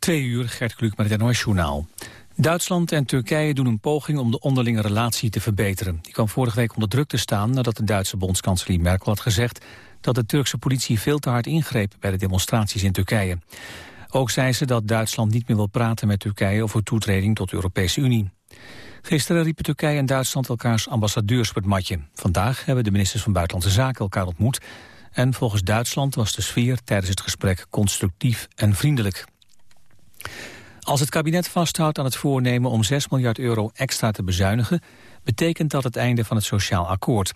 Twee uur, Gert Kluk met het NOS-journaal. Duitsland en Turkije doen een poging om de onderlinge relatie te verbeteren. Die kwam vorige week onder druk te staan nadat de Duitse bondskanselier Merkel had gezegd dat de Turkse politie veel te hard ingreep bij de demonstraties in Turkije. Ook zei ze dat Duitsland niet meer wil praten met Turkije over toetreding tot de Europese Unie. Gisteren riepen Turkije en Duitsland elkaars ambassadeurs op het matje. Vandaag hebben de ministers van Buitenlandse Zaken elkaar ontmoet. En volgens Duitsland was de sfeer tijdens het gesprek constructief en vriendelijk. Als het kabinet vasthoudt aan het voornemen om 6 miljard euro extra te bezuinigen... betekent dat het einde van het sociaal akkoord.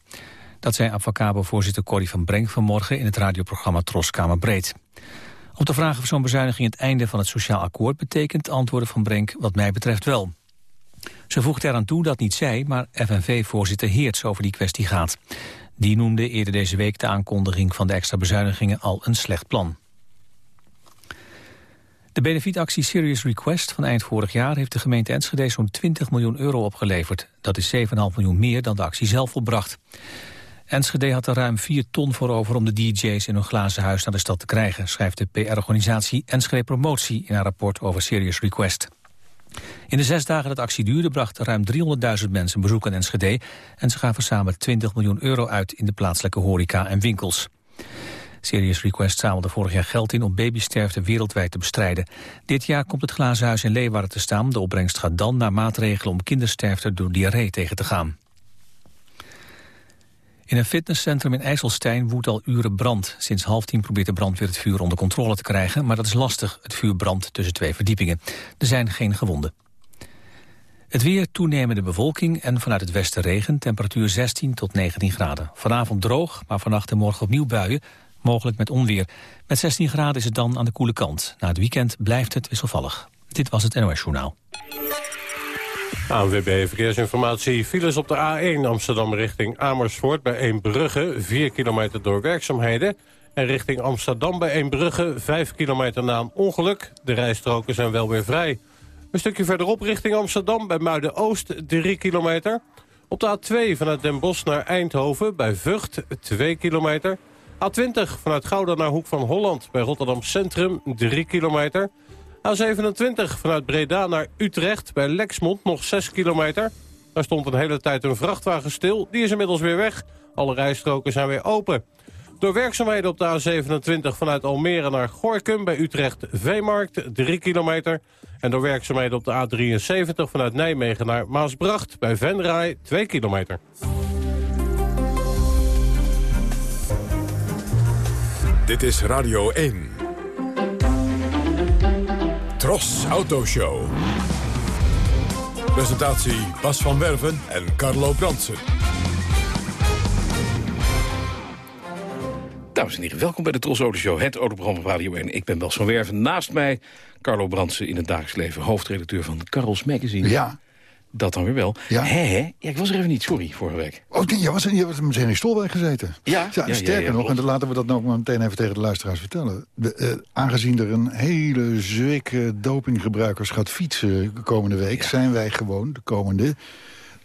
Dat zei Avacabo-voorzitter Corrie van Brenk vanmorgen... in het radioprogramma Troskamer Breed. Op de vraag of zo'n bezuiniging het einde van het sociaal akkoord betekent... antwoordde Van Brenk wat mij betreft wel. Ze voegde eraan toe dat niet zij, maar FNV-voorzitter Heerts over die kwestie gaat. Die noemde eerder deze week de aankondiging van de extra bezuinigingen al een slecht plan. De benefietactie Serious Request van eind vorig jaar heeft de gemeente Enschede zo'n 20 miljoen euro opgeleverd. Dat is 7,5 miljoen meer dan de actie zelf volbracht. Enschede had er ruim 4 ton voor over om de DJ's in hun glazen huis naar de stad te krijgen, schrijft de PR-organisatie Enschede Promotie in haar rapport over Serious Request. In de zes dagen dat actie duurde brachten ruim 300.000 mensen bezoek aan Enschede en ze gaven samen 20 miljoen euro uit in de plaatselijke horeca en winkels. Serious Request zamelde vorig jaar geld in om babysterfte wereldwijd te bestrijden. Dit jaar komt het glazen huis in Leeuwarden te staan. De opbrengst gaat dan naar maatregelen om kindersterfte door diarree tegen te gaan. In een fitnesscentrum in IJsselstein woedt al uren brand. Sinds half tien probeert de brandweer het vuur onder controle te krijgen... maar dat is lastig. Het vuur brandt tussen twee verdiepingen. Er zijn geen gewonden. Het weer, toenemende bevolking en vanuit het westen regen. Temperatuur 16 tot 19 graden. Vanavond droog, maar vannacht en morgen opnieuw buien mogelijk met onweer. Met 16 graden is het dan aan de koele kant. Na het weekend blijft het wisselvallig. Dit was het NOS Journaal. ANWB Verkeersinformatie. Files op de A1 Amsterdam richting Amersfoort bij Eembrugge. 4 kilometer door werkzaamheden. En richting Amsterdam bij Eembrugge. 5 kilometer na een ongeluk. De rijstroken zijn wel weer vrij. Een stukje verderop richting Amsterdam bij Muiden-Oost. 3 kilometer. Op de A2 vanuit Den Bosch naar Eindhoven bij Vught. 2 kilometer. A20 vanuit Gouda naar Hoek van Holland bij Rotterdam Centrum, 3 kilometer. A27 vanuit Breda naar Utrecht bij Lexmond, nog 6 kilometer. Daar stond een hele tijd een vrachtwagen stil. Die is inmiddels weer weg. Alle rijstroken zijn weer open. Door werkzaamheden op de A27 vanuit Almere naar Gorkum bij Utrecht Veemarkt, 3 kilometer. En door werkzaamheden op de A73 vanuit Nijmegen naar Maasbracht bij Venray, 2 kilometer. Dit is Radio 1. Tros Autoshow. Presentatie Bas van Werven en Carlo Bransen. Dames en heren, welkom bij de Tros Autoshow, het autoprogramma van Radio 1. Ik ben Bas van Werven. Naast mij Carlo Brandsen in het dagelijks leven, hoofdredacteur van Carlos Magazine. Ja, Dat dan weer wel. Ja. Hè, hè? Ja, ik was er even niet, sorry, vorige week. Oh, nee, je was, je was meteen in Stolwijk gezeten. Ja, ja, ja, sterker ja, nog, en dan laten we dat nou maar meteen even tegen de luisteraars vertellen. De, eh, aangezien er een hele zwikke dopinggebruikers gaat fietsen de komende week... zijn wij gewoon de komende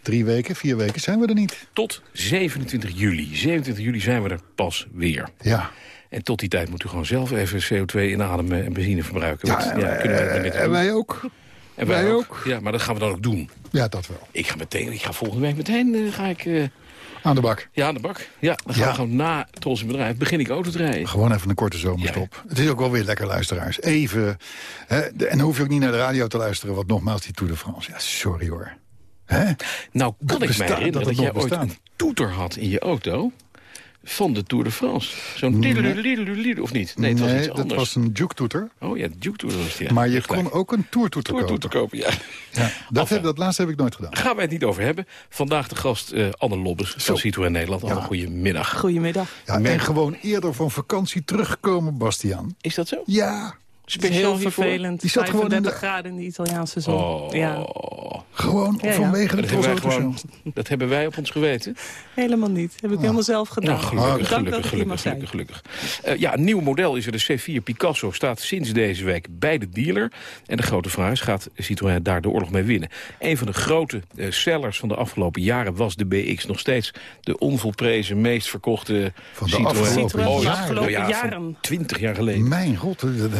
drie weken, vier weken, zijn we er niet. Tot 27 juli. 27 juli zijn we er pas weer. Ja, En tot die tijd moet u gewoon zelf even CO2 inademen en benzine verbruiken. ja, Want, eh, kunnen wij met en wij ook. En wij ook. Ja, maar dat gaan we dan ook doen. Ja, dat wel. Ik ga meteen, ik ga volgende week meteen, eh, ga ik... eh, Aan de bak. ja, aan de bak. Ja, dan gaan Ja. we gewoon na Tros in Bedrijf begin ik auto te rijden. Gewoon even een korte zomerstop. Het is ook wel weer lekker, luisteraars. Even. Hè, de- en dan hoef je ook niet naar de radio te luisteren. Want nogmaals, die Tour de France. Ja, sorry hoor. Hè? Nou, kan ik mij herinneren dat dat, jij ooit een toeter had in je auto van de Tour de France. Zo'n diddelididdelididdel, of niet? Nee, het was nee, iets dat anders. was een juke-toeter. Oh ja, de Duke Tour was het, ja. Maar je kon ook een toertoeter kopen. Tour kopen, ja. Ja, dat, Enfin. heb, dat laatste heb ik nooit gedaan. Gaan wij het niet over hebben. Vandaag de gast eh, Anne Lobbes van Citroën Nederland. Anne, Ja. goedemiddag. Goedemiddag. Ja, en gewoon eerder van vakantie teruggekomen, Bastiaan. Is dat zo? Ja, Speciaal heel vervelend. Die zat gewoon in 35 de- graden in de Italiaanse zon. Oh, Ja. Gewoon Ja, ja. vanwege de Dat hebben, gewoon, dat hebben wij op ons geweten. Helemaal niet. Heb ik helemaal zelf gedaan. Nou, gelukkig, Dank gelukkig, gelukkig, zijn. gelukkig, gelukkig. Eh, ja, een nieuw model is er. De C4 Picasso staat sinds deze week bij de dealer. En de grote vraag is, gaat Citroën daar de oorlog mee winnen? Een van de grote eh, sellers van de afgelopen jaren was de BX. Nog steeds de onvolprezen, meest verkochte Van de Citroën. afgelopen Citroën jaren. afgelopen Ja, van jaren. 20 jaar geleden. Mijn god, eh, eh,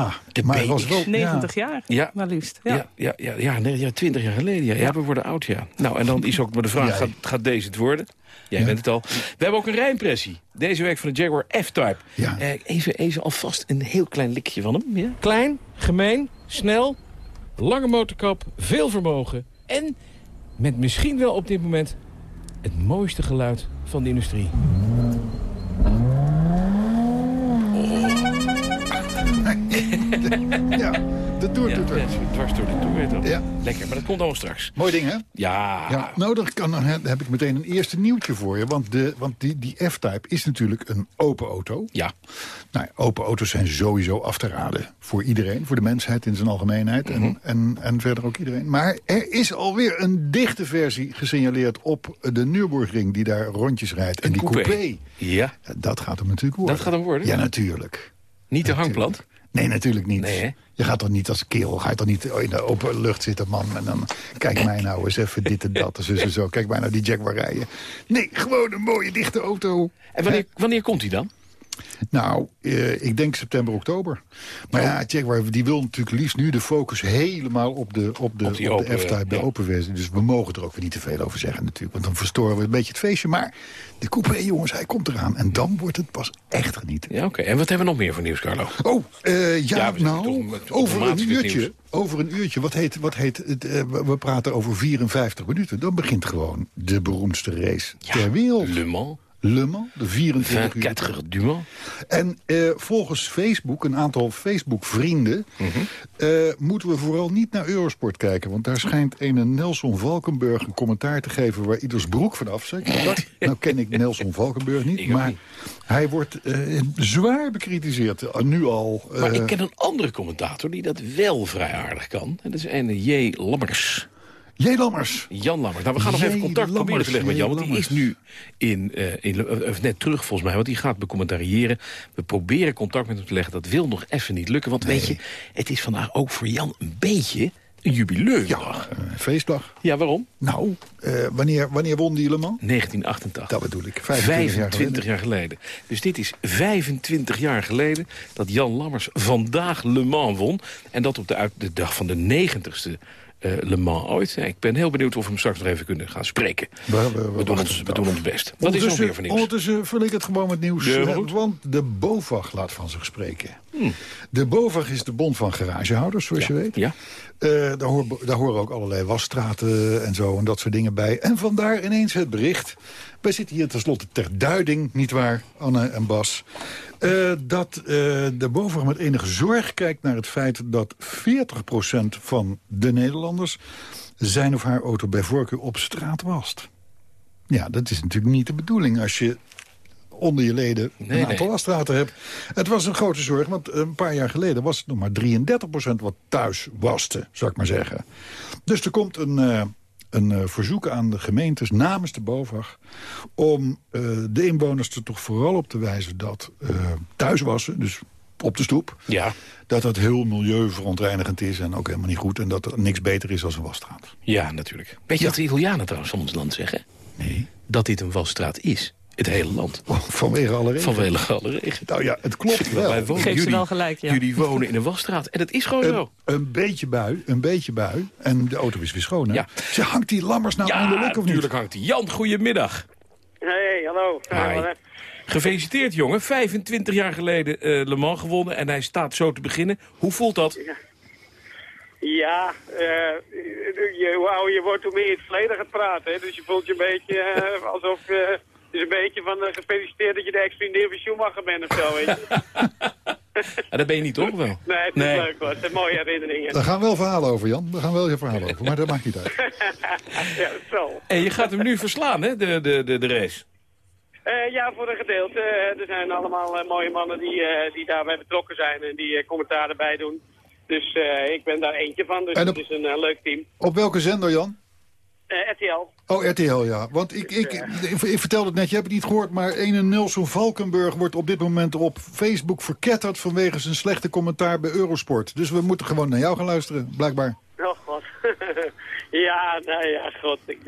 ja. De maar het was BX. wel... 90 jaar, Ja. maar liefst. Ja. Ja, ja, ja, ja, nee, ja, 20 jaar geleden. Ja. Ja, we worden oud, ja. Nou, en dan is ook maar de vraag, gaat, gaat deze het worden? Jij Ja. bent het al. We hebben ook een rijimpressie. Deze week van de Jaguar F-Type. Ja. Eh, even, even alvast een heel klein likje van hem. Ja? Klein, gemeen, snel, lange motorkap, veel vermogen. En met misschien wel op dit moment het mooiste geluid van de industrie. Ja, de Tour Ja, doet het. dwars door de toer, weet wel. Ja. Lekker, maar dat komt allemaal straks. Mooi ding, hè? Ja, Ja, nou, dan, kan, dan heb ik meteen een eerste nieuwtje voor je. Want, de, want die, die F-Type is natuurlijk een open auto. ja. Nou, open auto's zijn sowieso af te raden. Voor iedereen, voor de mensheid in zijn algemeenheid. Mhm. en, en, en verder ook iedereen. Maar er is alweer een dichte versie gesignaleerd op de Nürburgring... die daar rondjes rijdt. En die coupé. coupé, Ja, dat gaat hem natuurlijk worden. Dat gaat hem worden? Ja, natuurlijk. niet de hangplant. Nee, natuurlijk niet. Nee, je gaat toch niet als kerel, ga je toch niet in de open lucht zitten, man. En dan, kijk mij nou eens even dit en dat, en zo. Kijk mij nou die Jaguar rijden. Nee, gewoon een mooie dichte auto. En wanneer, wanneer komt hij dan? Nou, eh, ik denk september, oktober. Maar ja, Jaguar die wil natuurlijk liefst nu de focus helemaal op de, op de, Op op die de F-Type, de ja. open versie. Dus we mogen er ook weer niet te veel over zeggen natuurlijk. Want dan verstoren we een beetje het feestje. Maar de coupé, jongens, hij komt eraan. En dan wordt het pas echt genieten. Ja, oké. En wat hebben we nog meer voor nieuws, Carlo? Oh, eh, ja, nou, over een uurtje. nieuws. Over een uurtje. Wat heet, wat heet het? eh, we we praten over 54 minuten. Dan begint gewoon de beroemdste race ter wereld. Le Mans, Le Mans, de 24 uur. 24 uur du Mans. En eh, volgens Facebook, een aantal Facebook-vrienden... Mhm. eh, moeten we vooral niet naar Eurosport kijken. Want daar schijnt een Nelson Valkenburg een commentaar te geven... waar ieders broek vanaf zit. nou ken ik Nelson Valkenburg niet, Ik maar niet. hij wordt eh, zwaar bekritiseerd. eh, nu al. Maar eh, ik ken een andere commentator die dat wel vrij aardig kan. En dat is een J. Lammers. J. Lammers. Jan Lammers. Nou, we gaan nog J. even contact proberen Lammers, te leggen met. Jan. Want die is nu in, eh, in, eh, net terug volgens mij. Want die gaat becommentariëren. We proberen contact met hem te leggen. Dat wil nog even niet lukken. Want weet je, het is vandaag ook voor Jan een beetje een jubileumdag. Eh, feestdag. Ja, waarom? Nou, eh, wanneer, wanneer won die Le Mans? 1988. Dat bedoel ik. 25, 25 jaar jaar geleden. Dus dit is 25 jaar geleden dat Jan Lammers vandaag Le Mans won. En dat op de, de dag van de 90ste eh, Le Mans ooit. Ja, Ik ben heel benieuwd of we hem straks nog even kunnen gaan spreken. We, we, we We, doen, ons, we doen ons best. Wat is nog meer voor nieuws? Ondertussen vul ik het gewoon met nieuws. Goed. want de BOVAG laat van zich spreken. De BOVAG is de bond van garagehouders, zoals je weet. Ja. Eh, daar, hoor- daar horen ook allerlei wasstraten en zo en dat soort dingen bij. En vandaar ineens het bericht. Wij zitten hier tenslotte ter duiding, nietwaar, Anne en Bas... eh, dat eh, de BOVAG met enige zorg kijkt naar het feit dat 40% van de Nederlanders... zijn of haar auto bij voorkeur op straat wast. Ja, dat is natuurlijk niet de bedoeling als je onder je leden Nee, een aantal nee. wasstraten hebt. Het was een grote zorg, want een paar jaar geleden was het nog maar 33% wat thuis waste, zou ik maar zeggen. Dus er komt een, eh, een eh, verzoek aan de gemeentes namens de BOVAG... om eh, de inwoners er toch vooral op te wijzen dat eh thuiswassen, dus op de stoep... Ja. dat dat heel milieuverontreinigend is en ook helemaal niet goed... en dat er niks beter is als een wasstraat. ja, natuurlijk. Weet je wat de Italianen trouwens van ons land zeggen? Nee. Dat dit een wasstraat is. Het hele land. Vanwege alle regels. Vanwege alle regen. Nou ja, het klopt wel. Wij wonen, Geef ze jullie, wel gelijk, ja. jullie wonen in een wasstraat. En dat is gewoon Een, zo. een beetje bui, een beetje bui. En de auto is weer schoon, hè? Ja. Ze hangt die lammers nou aan de lek of niet? natuurlijk hangt hij. Jan, goedemiddag. Hey, hallo. Hi. Gefeliciteerd, jongen. 25 jaar geleden eh, Le Mans gewonnen en hij staat zo te beginnen. Hoe voelt dat? Ja, eh, je, hoe ouder je wordt, hoe meer je in het verleden gaat praten. Hè? Dus je voelt je een beetje eh, alsof... eh, het is een beetje van eh, gefeliciteerd dat je de ex-vriendin van Schumacher bent of zo, weet je. Ah, dat ben je niet, toch? Wel? Nee, het is Nee. leuk hoor. Het zijn mooie herinneringen. Daar gaan wel verhalen over, Jan. Daar gaan wel je verhalen over. Maar dat maakt niet uit. Ja, dat zal. En je gaat hem nu verslaan, hè, de, de, de, de race. Eh, ja, voor een gedeelte. Eh, er zijn allemaal mooie mannen die, eh, die daarbij betrokken zijn en die eh, commentaar erbij doen. Dus eh, ik ben daar eentje van, dus En het op- is een leuk team. Op welke zender, Jan? Eh, RTL. Oh, RTL, ja. Want ik, ik, ik, ik vertelde het net, je hebt het niet gehoord... maar ene Nelson Valkenburg wordt op dit moment op Facebook verketterd... vanwege zijn slechte commentaar bij Eurosport. Dus we moeten gewoon naar jou gaan luisteren, blijkbaar. Oh god. ja, nou ja, god. Ik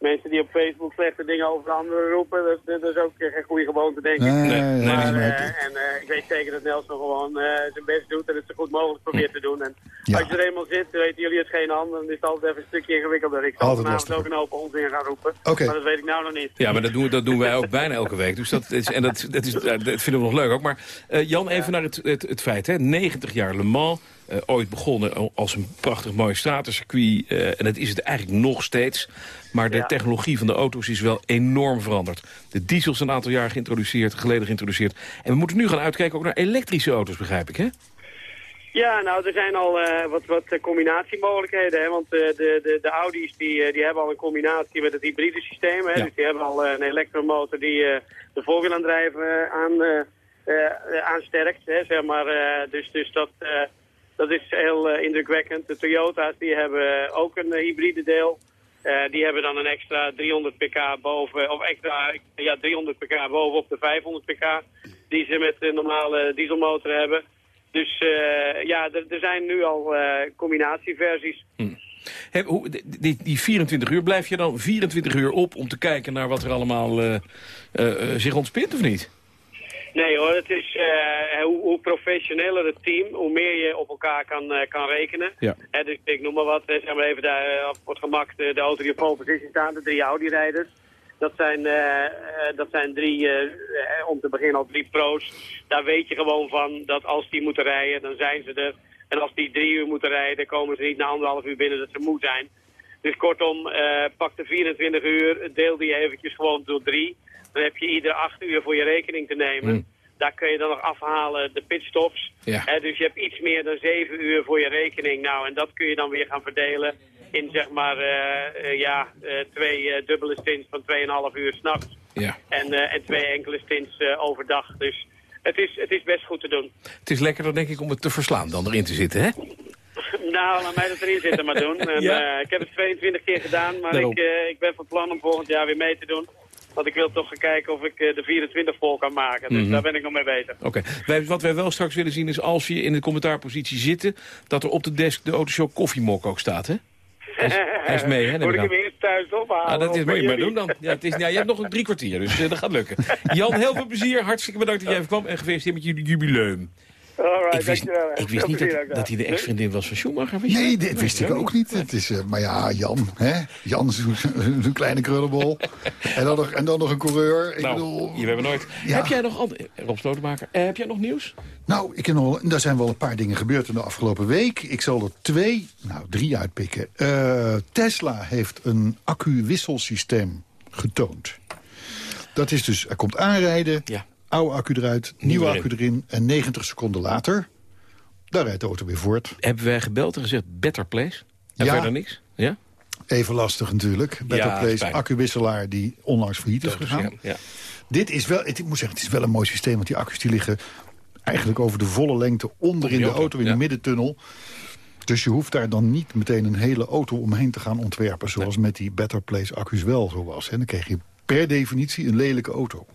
mensen die op Facebook slechte dingen over anderen roepen, dat, dat is ook geen goede gewoonte, denk ik. Nee, nee, nee, Maar, eh, het- en eh, ik weet zeker dat Nelson gewoon eh, zijn best doet en het zo goed mogelijk probeert te doen. En Ja. als je er eenmaal zit, weten jullie het geen hand, dan is het altijd even een stukje ingewikkelder. Ik zal vanavond lastiger. ook een open onzin gaan roepen, Oké. maar dat weet ik nou nog niet. Ja, maar dat doen, dat doen wij ook bijna elke week. Dus dat is, en dat, dat, is, dat vinden we nog leuk ook. Maar eh, Jan, even naar het, het, het feit. Hè. 90 jaar Le Mans. eh, ooit begonnen als een prachtig mooi stratencircuit. eh, en dat is het eigenlijk nog steeds. Maar de Ja. technologie van de auto's is wel enorm veranderd. De diesels een aantal jaar geïntroduceerd, geleden geïntroduceerd. En we moeten nu gaan uitkijken ook naar elektrische auto's, begrijp ik, hè? Ja, nou, er zijn al eh, wat, wat combinatiemogelijkheden. Hè? Want eh, de, de, de Audi's die, eh, die hebben al een combinatie met het hybride systeem. Hè? Ja. Dus die hebben al een elektromotor die de voorwielaandrijven aan, aansterkt. Hè? Zeg maar, dus dus dat, dat is heel indrukwekkend. De Toyota's die hebben ook een hybride deel. Eh, die hebben dan een extra 300 pk boven, of extra ja, 300 pk bovenop de 500 pk die ze met de normale dieselmotor hebben. Dus eh, ja, er, zijn nu al eh, combinatieversies. Hè, hoe, die, die 24 uur, blijf je dan 24 uur op om te kijken naar wat er allemaal zich ontspint, of niet? Nee hoor, het is eh, hoe, hoe professioneler het team, hoe meer je op elkaar kan, eh, kan rekenen. Ja. Dus ik noem maar wat, zeg maar even daar, eh, op het gemak de, de auto die op pole position staat, de drie Audi-rijders. Dat zijn, dat zijn drie, om te beginnen al drie pro's. Daar weet je gewoon van dat als die moeten rijden, dan zijn ze er. En als die drie uur moeten rijden, komen ze niet na anderhalf uur binnen dat ze moe zijn. Dus kortom, pak de 24 uur, deel die eventjes gewoon door drie. Dan heb je iedere acht uur voor je rekening te nemen. Mm. Daar kun je dan nog afhalen de pitstops. Ja. Dus je hebt iets meer dan zeven uur voor je rekening. Nou, en dat kun je dan weer gaan verdelen in zeg maar eh, eh, ja, eh, twee dubbele stints van 2,5 uur s'nachts. Ja. En, en twee enkele stints overdag. Dus het is, het is best goed te doen. Het is lekkerder, denk ik, om het te verslaan dan erin te zitten, hè? Nou, laat mij dat erin zitten maar doen. En, Ja. ik heb het 22 keer gedaan, maar Daarom. ik, ik ben van plan om volgend jaar weer mee te doen. Want ik wil toch gaan kijken of ik eh, de 24 vol kan maken. Dus Mhm. daar ben ik nog mee bezig. Oké. Wat wij wel straks willen zien is als je in de commentaarpositie zitten... dat er op de desk de autoshow koffiemok ook staat, hè? Hij is, hij is mee, hè? Moet ik hem eerst thuis ophalen? Ah, dat is, moet je maar doen dan. Ja, het is, ja, je hebt nog een drie kwartier, dus eh, dat gaat lukken. Jan, heel veel plezier. Hartstikke bedankt dat jij even kwam. En gefeliciteerd met jullie jubileum. Alright, Ik wist, dankjewel. ik wist niet dat, hij de ex-vriendin was van Schumacher. Wist Nee, dat? dit wist ik ook niet. Het is, eh, maar ja, Jan, hè? Jan is zo'n zo'n kleine krullenbol. en, dan nog, en dan nog een coureur. Ik Nou, bedoel, je hebben nooit. Ja. Heb jij nog Rob Slotenmaker, eh, heb jij nog nieuws? Nou, ik heb er zijn wel een paar dingen gebeurd in de afgelopen week. Ik zal er twee, nou drie uitpikken. Eh, Tesla heeft een accu-wisselsysteem getoond. Dat is dus, er komt aanrijden, Ja. Oude accu eruit, Nieuwe accu erin... en 90 seconden later, daar rijdt de auto weer voort. Hebben wij gebeld en gezegd better place? En Ja. verder niks? Ja? Even lastig natuurlijk. Better Ja, Place, accuwisselaar die onlangs failliet is gegaan. ja. Dit is wel, ik moet zeggen, het is wel een mooi systeem... want die accu's die liggen eigenlijk over de volle lengte onder in de auto, in de middentunnel. Dus je hoeft daar dan niet meteen een hele auto omheen te gaan ontwerpen... zoals met die Better Place accu's wel zo was. En dan kreeg je per definitie een lelijke auto.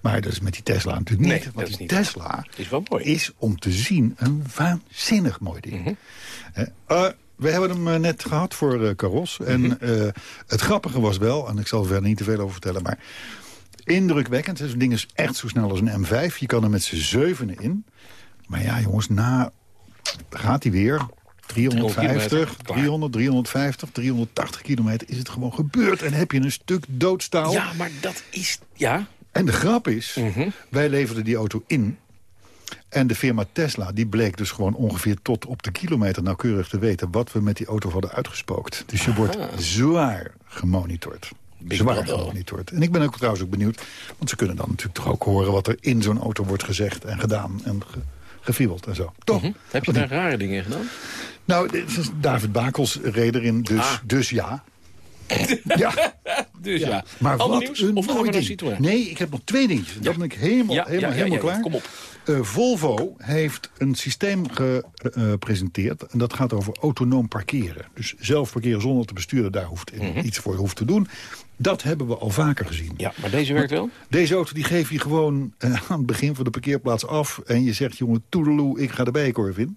Maar dat is met die Tesla natuurlijk niet. Nee, want is die niet. Tesla Is wel mooi. is om te zien een waanzinnig mooi ding. Mhm. Hè? Eh, we hebben hem eh, net gehad voor eh Caros. En Mhm. eh, het grappige was wel, en ik zal er verder niet te veel over vertellen... maar indrukwekkend. Het ding is echt zo snel als een M5. Je kan er met z'n zevenen in. Maar ja, jongens, na gaat hij weer... 350, kilometer, klaar. 300, 350, 380 kilometer is het gewoon gebeurd. En heb je een stuk doodstaal. Ja, maar dat is... Ja, En de grap is, Mhm. wij leverden die auto in. En de firma Tesla die bleek dus gewoon ongeveer tot op de kilometer nauwkeurig te weten... wat we met die auto hadden uitgespookt. Dus je wordt zwaar gemonitord. Big zwaar brother. gemonitord. En ik ben ook trouwens ook benieuwd. Want ze kunnen dan natuurlijk toch ook horen wat er in zo'n auto wordt gezegd en gedaan. En ge, gefiebeld en zo. Toch? Hm? heb je daar rare dingen in gedaan? Nou, is David Bakels reed erin, dus, Ah. dus ja. Ja, Dus ja, maar wat nieuws? een Of mooi ding. Nee, ik heb nog twee dingetjes. Dan ben ik helemaal, helemaal, helemaal klaar. kom op. Eh, Volvo heeft een systeem gepresenteerd. en dat gaat over autonoom parkeren. Dus zelf parkeren zonder dat de bestuurder daar hoeft, iets voor hoeft te doen. Dat hebben we al vaker gezien. Mhm. Ja, maar deze werkt wel? Deze auto die geef je gewoon eh, aan het begin van de parkeerplaats af. En je zegt, jongen, toedeloe, ik ga de bijenkorf in.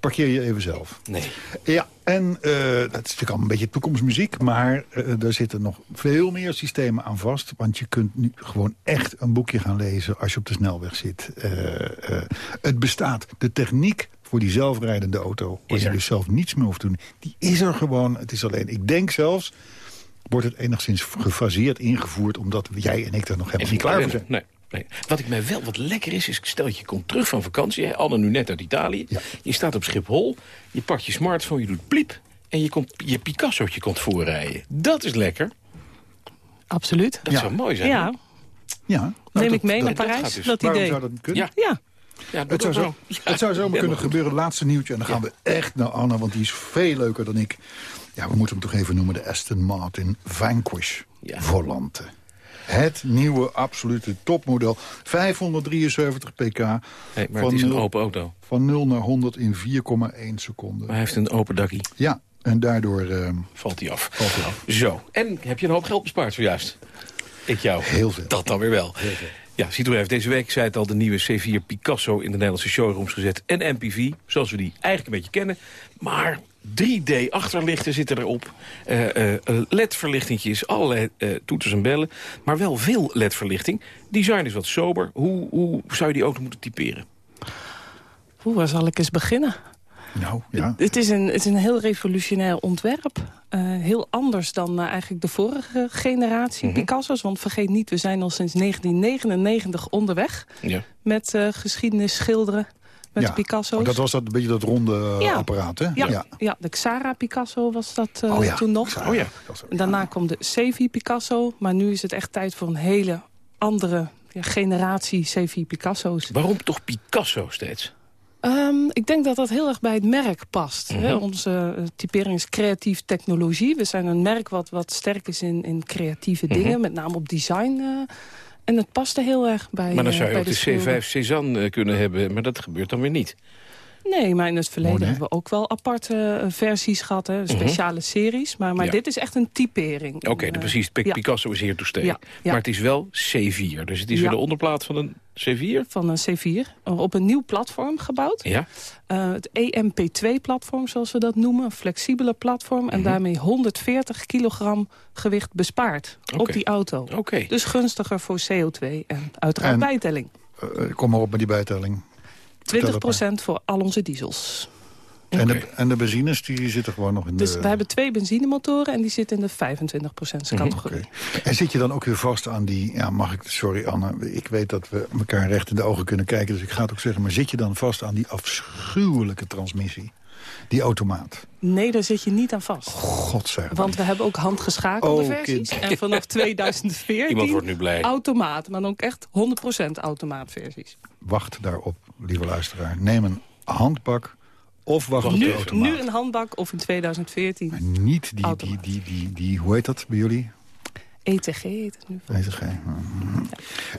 Parkeer je even zelf. Nee. Ja, en eh, dat is natuurlijk al een beetje toekomstmuziek... maar eh daar zitten nog veel meer systemen aan vast. Want je kunt nu gewoon echt een boekje gaan lezen... als je op de snelweg zit. Eh, het bestaat. De techniek voor die zelfrijdende auto... waar je dus zelf niets meer hoeft te doen... die is er gewoon. Het is alleen, ik denk zelfs... wordt het enigszins gefaseerd ingevoerd... omdat jij en ik er nog helemaal niet klaar voor zijn. Nee. Nee. Wat ik mij wel wat lekker is, is stel dat je komt terug van vakantie. hè, Anne nu net uit Italië. Ja. Je staat op Schiphol, je pakt je smartphone, je doet pliep... en je, komt, je Picassootje komt voorrijden. Dat is lekker. Absoluut. Dat Ja. zou mooi zijn. Ja, Ja, nou, neem dat- ik mee dat- naar dat Parijs, gaat dus. dat Waarom zou dat niet kunnen? Ja, Ja, ja Het zou, zo, zo, het zou zomaar kunnen gebeuren. Laatste nieuwtje. En dan gaan we echt naar Anna, want die is veel leuker dan ik. Ja, we moeten hem toch even noemen. De Aston Martin Vanquish Ja. Volante. Het nieuwe absolute topmodel. 573 pk. Maar van, het is een nul, open auto. van 0 naar 100 in 4,1 seconden. Maar hij heeft een open dakkie. Ja, en daardoor eh, Valt hij af. valt hij af. Zo. En heb je een hoop geld bespaard zojuist? Ik jou. Heel veel. Dat dan weer wel. Ja, Citroën heeft deze week, zei het al, de nieuwe C4 Picasso in de Nederlandse showrooms gezet. En MPV, zoals we die eigenlijk een beetje kennen. Maar 3D-achterlichten zitten erop. eh eh LED-verlichtingjes, allerlei eh, toeters en bellen. Maar wel veel LED-verlichting. Design is wat sober. Hoe, hoe zou je die auto moeten typeren? Oeh, waar zal ik eens beginnen? Nou, ja. Het, is een, het is een heel revolutionair ontwerp. Eh, heel anders dan eh, eigenlijk de vorige generatie Picasso's. Want vergeet niet, we zijn al sinds 1999 onderweg... Ja. met eh, geschiedenis schilderen met ja. de Picasso's. Dat was dat een beetje dat ronde eh, Ja. apparaat, hè? ja, ja. de Xara Picasso was dat eh, Oh ja. toen nog. Xara. Oh ja. Daarna kwam de C4 Picasso. Maar nu is het echt tijd voor een hele andere ja, generatie C4 Picasso's. Waarom toch Picasso steeds? Ehm, ik denk dat dat heel erg bij het merk past. hè. Mhm. Onze eh, typering is creatief technologie. We zijn een merk wat, wat sterk is in, in creatieve Mhm. dingen. Met name op design. eh, en het paste heel erg bij Maar dan eh, zou je bij ook de schilder. C5 Cézanne eh, kunnen hebben. Maar dat gebeurt dan weer niet. Nee, maar in het verleden Mooi, hebben we ook wel aparte eh, versies gehad. Hè, speciale series. Maar, maar Mhm. Ja. dit is echt een typering. Oké, eh, precies. Pic- ja. Picasso is hier to stay. Ja, ja. Maar het is wel C4. Dus het is Ja. weer de onderplaat van een C4. van een C4 op een nieuw platform gebouwd. Ja. Eh, het EMP2-platform, zoals we dat noemen. Een flexibele platform. Mhm. En daarmee 140 kilogram gewicht bespaard op die auto. Oké. Dus gunstiger voor CO2 en uiteraard En- bijtelling. Eh, kom maar op met die bijtelling. 20% voor al onze diesels. En, de, en de benzines die zitten gewoon nog in Dus de... we hebben twee benzinemotoren en die zitten in de 25% Mhm. categorie. Oké. En zit je dan ook weer vast aan die... Ja, mag ik... Sorry Anne, ik weet dat we elkaar recht in de ogen kunnen kijken... dus ik ga het ook zeggen, maar zit je dan vast aan die afschuwelijke transmissie? Die automaat? Nee, daar zit je niet aan vast. Godzijdank. Want we hebben ook handgeschakelde Oh, versies. kind. En vanaf 2014 Iemand wordt nu blij. automaat. Maar dan ook echt 100% automaatversies. Wacht daarop, lieve luisteraar. Neem een handbak of wacht op de Nu, automaat. nu een handbak of in 2014 Maar niet die, die, die, die, die, hoe heet dat bij jullie? ETG heet het nu. ETG.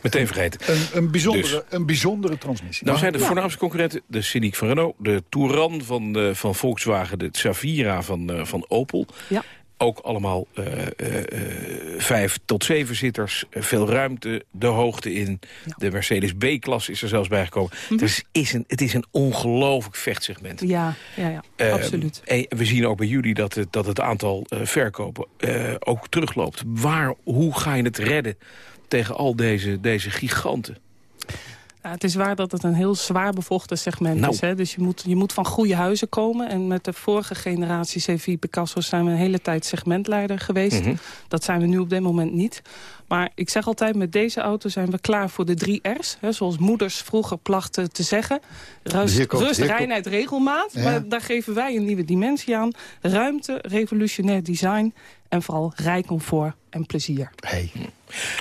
Meteen vergeten. Een, een, bijzondere, Dus. een bijzondere transmissie. Nou zijn de voornaamste concurrenten de Scenic van Renault... de Touran van, eh, van Volkswagen, de Savira van, eh, van Opel. Ja. Ook allemaal eh, eh, eh, vijf tot zeven zitters, veel ruimte, de hoogte in. Ja. Mhm. De Mercedes B-klasse is er zelfs bijgekomen. Dus is een, het is een ongelooflijk vechtsegment. Ja, ja, ja Eh, absoluut. En we zien ook bij jullie dat het, dat het aantal verkopen ook terugloopt. Waar, hoe ga je het redden tegen al deze, deze giganten? Ja, het is waar dat het een heel zwaar bevochten segment Nou. is. Hè? Dus je moet, je moet van goede huizen komen. En met de vorige generatie C4 Picasso's zijn we een hele tijd segmentleider geweest. Mhm. Dat zijn we nu op dit moment niet. Maar ik zeg altijd, met deze auto zijn we klaar voor de drie R's. Hè? Zoals moeders vroeger plachten te zeggen. Rust, komt- rust reinheid, regelmaat. Ja. Maar daar geven wij een nieuwe dimensie aan. Ruimte, revolutionair design en vooral rijcomfort en plezier. Hey,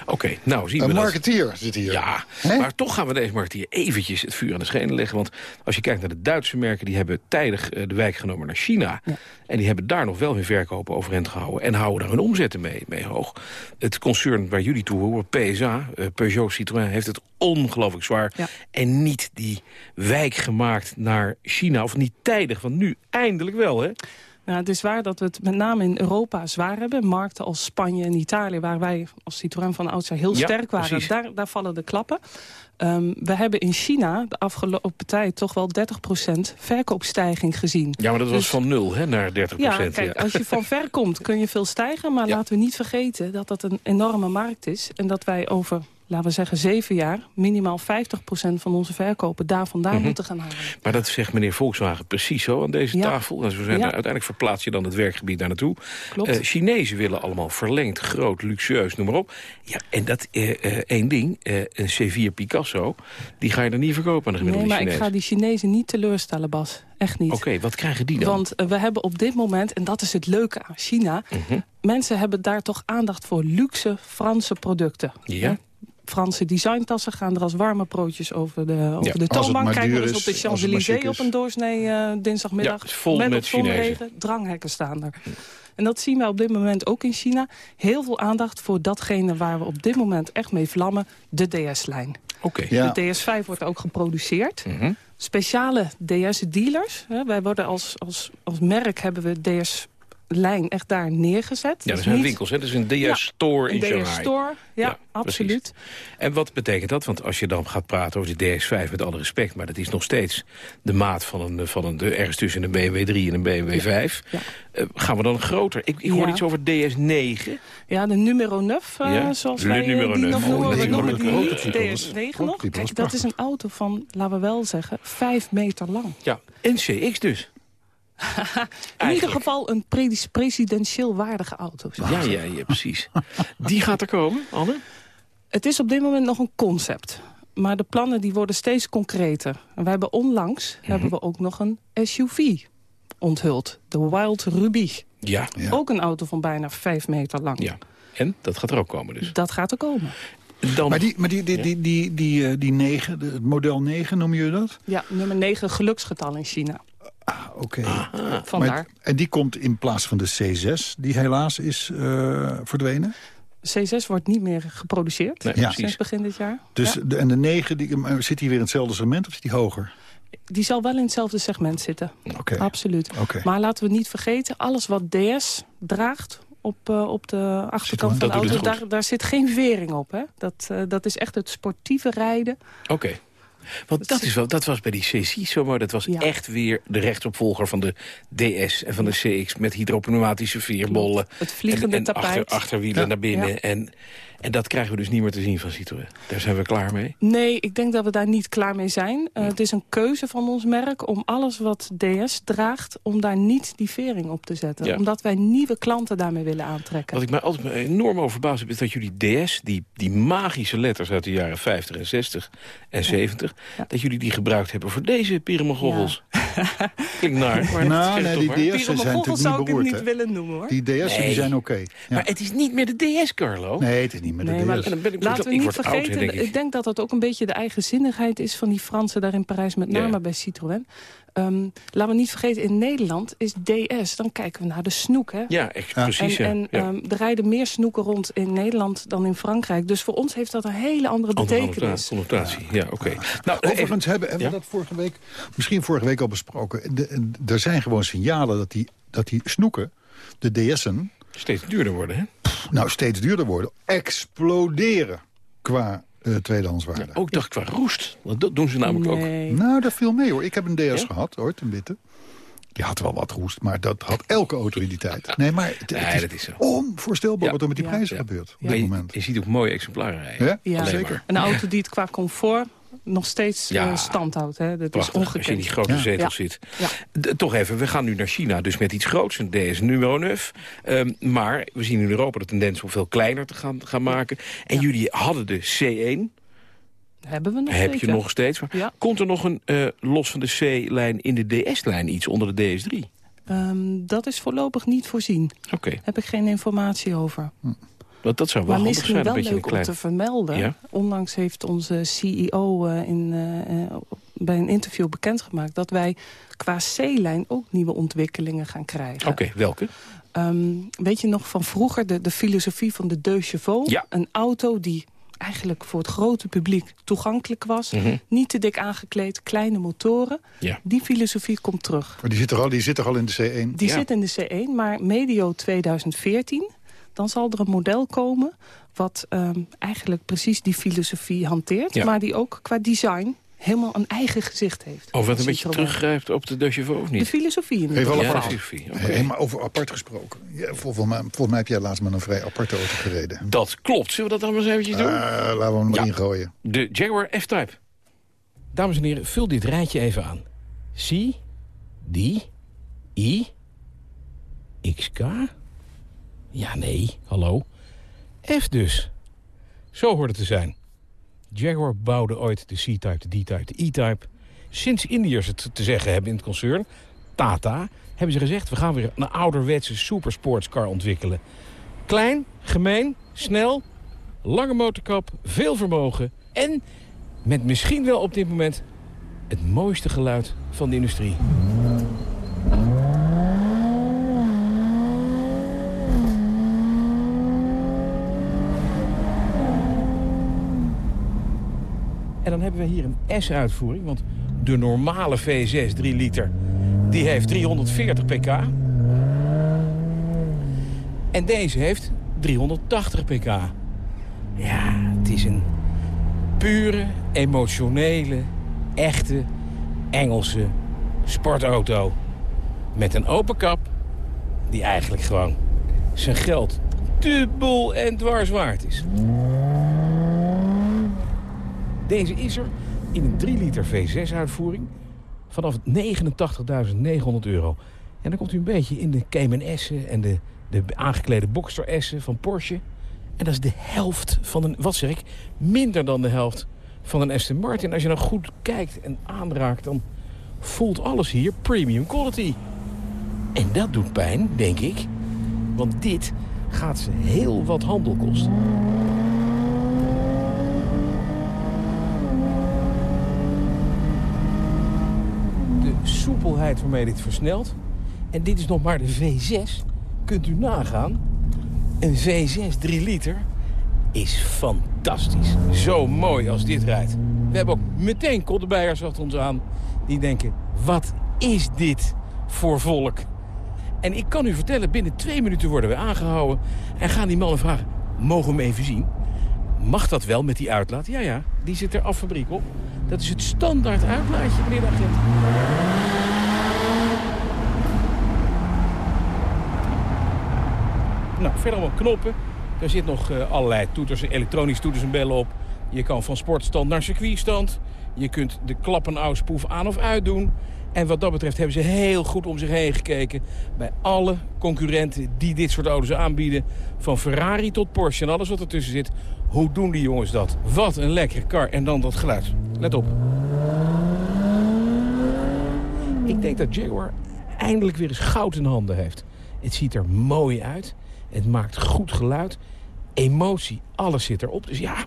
Oké, nou zien we Een dat. marketeer zit hier. Ja, maar toch gaan we deze marketeer eventjes het vuur aan de schenen leggen. Want als je kijkt naar de Duitse merken... die hebben tijdig eh, de wijk genomen naar China. En die hebben daar nog wel hun verkopen overeind gehouden... en houden daar hun omzetten mee, mee hoog. Het concern waar jullie toe horen, PSA, eh, Peugeot Citroën... heeft het ongelooflijk zwaar. Ja. En niet die wijk gemaakt naar China. Of niet tijdig, want nu eindelijk wel, hè? Nou, het is waar dat we het met name in Europa zwaar hebben. Markten als Spanje en Italië, waar wij als Citroën van oudsher heel Ja, sterk waren, daar, daar vallen de klappen. Ehm, we hebben in China de afgelopen tijd toch wel 30% verkoopstijging gezien. Ja, maar dat was Dus- van 0 hè, naar 30 Ja, procent. kijk, als je van ver komt kun je veel stijgen. Maar Ja. laten we niet vergeten dat dat een enorme markt is. En dat wij over, laten we zeggen, zeven jaar... minimaal 50% van onze verkopen daar vandaan Mhm. moeten gaan halen. Maar dat zegt meneer Volkswagen precies zo aan deze Ja. tafel. En zo zijn Ja. uiteindelijk verplaats je dan het werkgebied daar naartoe. Klopt. Eh, Chinezen willen allemaal verlengd, groot, luxueus, noem maar op. Ja, en dat eh, eh, één ding, een C4 Picasso, die ga je er niet verkopen aan de nee, gemiddelde maar ik ga die Chinezen niet teleurstellen, Bas. Echt niet. Oké, wat krijgen die dan? Want we hebben op dit moment, en dat is het leuke aan China... Mhm. mensen hebben daar toch aandacht voor luxe Franse producten. Ja. Franse designtassen gaan er als warme broodjes over de, over Ja, de toonbank. maar Kijken we duur eens op de maar Champs-Élysées op een doorsnee eh, dinsdagmiddag. Ja, vol met, met Chinezen. regen, dranghekken staan er. En dat zien we op dit moment ook in China. Heel veel aandacht voor datgene waar we op dit moment echt mee vlammen. De DS-lijn. Oké. Ja. De DS5 wordt ook geproduceerd. Mhm. Speciale DS-dealers. Wij worden als, als, als merk hebben we DS-lijn echt daar neergezet. Ja, Dus zijn niet winkels, hè? Dat is een Ja, DS-store in Een Shanghai. DS-store, ja, Ja, absoluut. En wat betekent dat? Want als je dan gaat praten over de DS5, met alle respect... maar dat is nog steeds de maat van een, van een de, ergens tussen een BMW 3 en een BMW 5. Ja. Eh, gaan we dan groter? Ik, ik hoor Ja. iets over DS9. Ja, de numero 9, eh, Ja, zoals le wij eh, numero die 9. nog noemen. Oh, We noemen die de niet prototype was- DS9 nog. Kijk, dat is een auto van, laten we wel zeggen, 5 meter lang. Ja, en CX dus. In ieder geval een pre- presidentieel waardige auto. zeg Ja, ja, ja, precies. Die gaat er komen, Anne? Het is op dit moment nog een concept. Maar de plannen die worden steeds concreter. En we hebben onlangs Mhm. hebben we ook nog een SUV onthuld. De Wild Ruby. Ja, Ja. Ook een auto van bijna 5 meter lang. ja. En? Dat gaat er ook komen dus. Dat gaat er komen. Dan, Maar die, maar die, die, die, die, die, eh, die 9, de- het model 9 noem je dat? Ja, nummer 9 geluksgetal in China. Oké. Vandaar. Maar- En die komt in plaats van de C6, die helaas is eh, verdwenen. C6 wordt niet meer geproduceerd. Nee, Ja. Sinds precies. begin dit jaar. Dus Ja, de, en de 9, die, zit die weer in hetzelfde segment of zit die hoger? die zal wel in hetzelfde segment zitten. Oké. Absoluut. Oké. Maar laten we niet vergeten, alles wat DS draagt op, eh, op de achterkant van Dat de auto, goed. daar, daar zit geen vering op. Hè? Dat, eh, dat is echt het sportieve rijden. Oké. Want dat, is wel, dat was bij die CC zo mooi. Dat was Ja. echt weer de rechtsopvolger van de DS en van de CX... met hydropneumatische veerbollen. Het vliegende en, en tapijt. Achter, achterwielen Ja. naar binnen. En, en dat krijgen we dus niet meer te zien van Citroën. Daar zijn we klaar mee. Nee, ik denk dat we daar niet klaar mee zijn. Eh, het is een keuze van ons merk om alles wat DS draagt... om daar niet die vering op te zetten. Ja. Omdat wij nieuwe klanten daarmee willen aantrekken. Wat ik mij altijd enorm over verbaasd heb... is dat jullie DS, die, die magische letters uit de jaren 50 en 60 en 70... Ja. dat jullie die gebruikt hebben voor deze piramagoggels. Klinkt naar, maar Nou, nee, die maar. DS Pierre zijn Vogel natuurlijk zou niet ik het beroerd. niet willen noemen, hoor. Die DS'en Nee. zijn oké. Ja. Maar het is niet meer de DS, Carlo. Nee, het is niet meer de Nee, DS. En dan ben ik, Laten we niet oud, vergeten, denk ik. ik denk dat dat ook een beetje de eigenzinnigheid is van die Fransen daar in Parijs, met Ja. name bij Citroën. Ehm, laten we niet vergeten, in Nederland is DS, dan kijken we naar de snoek. Hè? Ja, echt, Ja. precies. en ja. en ja. ehm, er rijden meer snoeken rond in Nederland dan in Frankrijk. Dus voor ons heeft dat een hele andere Andere betekenis. connotatie, ja, oké. Nou, even, Overigens hebben, hebben Ja? we dat vorige week, misschien vorige week al besproken. De- de- er zijn gewoon signalen dat die, dat die snoeken, de DS'en, steeds duurder worden, hè? nou steeds duurder worden. Exploderen qua eh tweedehandswaarde. Ook dacht ik qua roest. Want dat doen ze namelijk ook. Nee. Nou, dat viel mee hoor. Ik heb een DS Ja? gehad, ooit, een witte. Die had wel wat roest, maar dat had elke auto in die tijd. Nee, maar het, Nee, het is, dat is zo. onvoorstelbaar Ja. wat er met die Ja. prijzen Ja. gebeurt op dit je, moment. je ziet ook mooie exemplaren rijden. Ja, Ja. Zeker. maar. Een auto die het qua comfort nog steeds Ja. stand houdt. Hè? Dat Prachtig, is als je in ongekend. die grote Ja. Ja. zit. Ja. Toch even, we gaan nu naar China, dus met iets groots, een DS numero 9. Ehm, maar we zien in Europa de tendens om veel kleiner te gaan, gaan maken. En jullie hadden de C1, Hebben we nog heb steeds, je nog steeds. Maar Ja. Komt er nog een, eh, los van de C-lijn in de DS-lijn iets onder de DS3? Ehm, dat is voorlopig niet voorzien. Oké. Heb ik geen informatie over. Want dat zou wel maar handig misschien zijn, een wel een leuk klein... om te vermelden. Ja? Onlangs heeft onze CEO eh, in, eh, eh, bij een interview bekendgemaakt... dat wij qua C-lijn ook nieuwe ontwikkelingen gaan krijgen. Oké, welke? Ehm, weet je nog van vroeger de, de filosofie van de Deux Chevaux? Ja. Een auto die eigenlijk voor het grote publiek toegankelijk was. Mhm. Niet te dik aangekleed, kleine motoren. Ja. Die filosofie komt terug. Maar die zit er al, die zit er al in de C1. Die Ja. zit in de C1, maar medio 2014... dan zal er een model komen wat ehm, eigenlijk precies die filosofie hanteert... Ja. maar die ook qua design helemaal een eigen gezicht heeft. Of wat een beetje teruggrijpt op de De Chevaux, of De niet? filosofie in Even ieder alle Ja, geval. de filosofie. Hey, maar over apart gesproken. Ja, volgens, mij, volgens mij heb jij laatst met een vrij aparte auto gereden. Dat klopt. Zullen we dat dan maar eens eventjes doen? Eh, laten we hem Ja. erin gooien. De Jaguar F-Type. Dames en heren, vul dit rijtje even aan. C, D, I, XK? Ja, nee, hallo. F dus. Zo hoort het te zijn. Jaguar bouwde ooit de C-Type, de D-Type, de E-Type. Sinds Indiërs het te zeggen hebben in het concern, Tata, hebben ze gezegd... we gaan weer een ouderwetse supersportscar ontwikkelen. Klein, gemeen, snel, lange motorkap, veel vermogen... en met misschien wel op dit moment het mooiste geluid van de industrie. En dan hebben we hier een S-uitvoering, want de normale V6 3 liter, die heeft 340 pk. En deze heeft 380 pk. Ja, het is een pure, emotionele, echte Engelse sportauto. Met een open kap die eigenlijk gewoon zijn geld dubbel en dwars waard is. Deze is er in een 3 liter V6-uitvoering vanaf 89.900 euro. En dan komt u een beetje in de Cayman S'en en de, de aangeklede Boxster S'en van Porsche. En dat is de helft van een, wat zeg ik, minder dan de helft van een Aston Martin. Als je nou goed kijkt en aanraakt, dan voelt alles hier premium quality. En dat doet pijn, denk ik. Want dit gaat ze heel wat handel kosten. De soepelheid waarmee dit versnelt. En dit is nog maar de V6. Kunt u nagaan. Een V6 3 liter is fantastisch. Zo mooi als dit rijdt. We hebben ook meteen koddebijers achter ons aan. Die denken, wat is dit voor volk? En ik kan u vertellen, binnen twee minuten worden we aangehouden. En gaan die mannen vragen, mogen we hem even zien? Mag dat wel met die uitlaat? Ja, ja, die zit er af fabriek op. Dat is het standaard uitlaatje, meneer de agent. Nou, verder allemaal knoppen. Er zit nog eh, allerlei toeters, elektronisch toeters en bellen op. Je kan van sportstand naar circuitstand. Je kunt de klappenouwspoef aan of uitdoen. En wat dat betreft hebben ze heel goed om zich heen gekeken... bij alle concurrenten die dit soort auto's aanbieden. Van Ferrari tot Porsche en alles wat ertussen zit. Hoe doen die jongens dat? Wat een lekkere kar. En dan dat geluid. Let op. Ik denk dat Jaguar eindelijk weer eens goud in handen heeft. Het ziet er mooi uit. Het maakt goed geluid. Emotie, alles zit erop. Dus ja,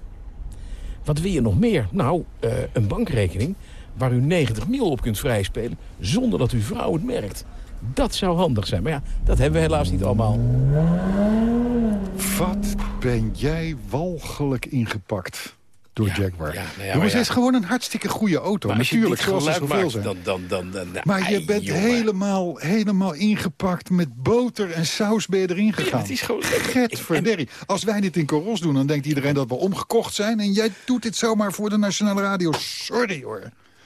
wat wil je nog meer? Nou, eh, een bankrekening waar u 90 mil op kunt vrijspelen... zonder dat uw vrouw het merkt. Dat zou handig zijn. Maar ja, dat hebben we helaas niet allemaal. Wat ben jij walgelijk ingepakt door Jaguar. ja, nou ja, Jongens, maar ja. het is gewoon een hartstikke goede auto. Maar Natuurlijk, zoals er zoveel zijn. dan... dan, dan, dan Maar je bent jongen. helemaal, helemaal ingepakt met boter en saus ben je erin gegaan. het is gewoon verderrie. Als wij dit in Coros doen, dan denkt iedereen dat we omgekocht zijn. En jij doet dit zomaar voor de Nationale Radio. Sorry hoor.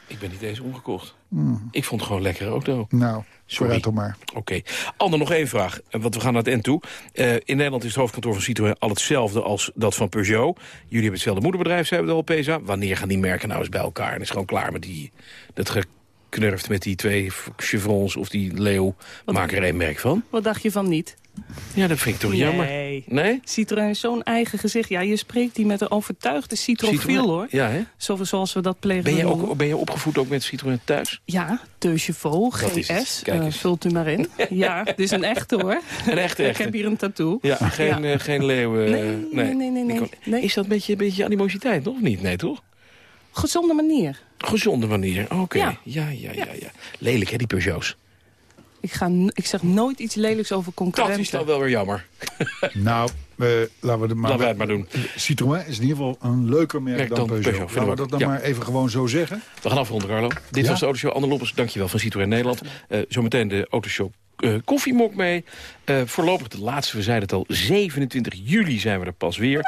Ik ben niet eens omgekocht. Ik vond het gewoon een lekkere auto. Nou, Sorry. dan maar. Oké. Ander, nog één vraag, eh, want we gaan naar het end toe. Eh, in Nederland is het hoofdkantoor van Citroën al hetzelfde als dat van Peugeot. Jullie hebben hetzelfde moederbedrijf, zeiden we al, PESA. Wanneer gaan die merken nou eens bij elkaar? En is gewoon klaar met die, dat geknurft met die twee chevrons of die leeuw. Maak er één merk van. Wat dacht je van niet? Ja, dat vind ik toch jammer. Nee. Nee? Citroën zo'n eigen gezicht. Ja, je spreekt die met een overtuigde citrofiel, hoor. Ja, hè? Zo, zoals we dat plegen. Ben je, ook, ben je opgevoed ook met Citroën thuis? Ja, De Chevaux, Dat is het. GS. Kijk eens. vult u maar in. ja, dit is een echte, hoor. Een echte, Ik echte. heb hier een tattoo. Ja, geen, Ja. eh, geen leeuwen. Nee, eh, nee, nee, nee, nee. Ik- Nee. Is dat een beetje, een beetje animositeit, nog of niet? Nee, toch? Gezonde manier. Gezonde manier. Oké. Ja. Ja. Ja, ja, ja, Lelijk, hè, die Peugeots. Ik, ga, ik zeg nooit iets lelijks over Dat is concurrenten. dan wel weer jammer. Nou, eh, laten we het maar... Laten wij het maar doen. Citroën is in ieder geval een leuker merk Merk dan, dan Peugeot. Peugeot, Laten we dat dan Ja. maar even gewoon zo zeggen. We gaan afronden, Carlo. Dit Ja? was de Autoshow. Anne Loppers, dankjewel van Citroën Nederland. Eh, zometeen de Autoshow eh, koffiemok mee. Eh, voorlopig de laatste, we zeiden het al, 27 juli zijn we er pas weer.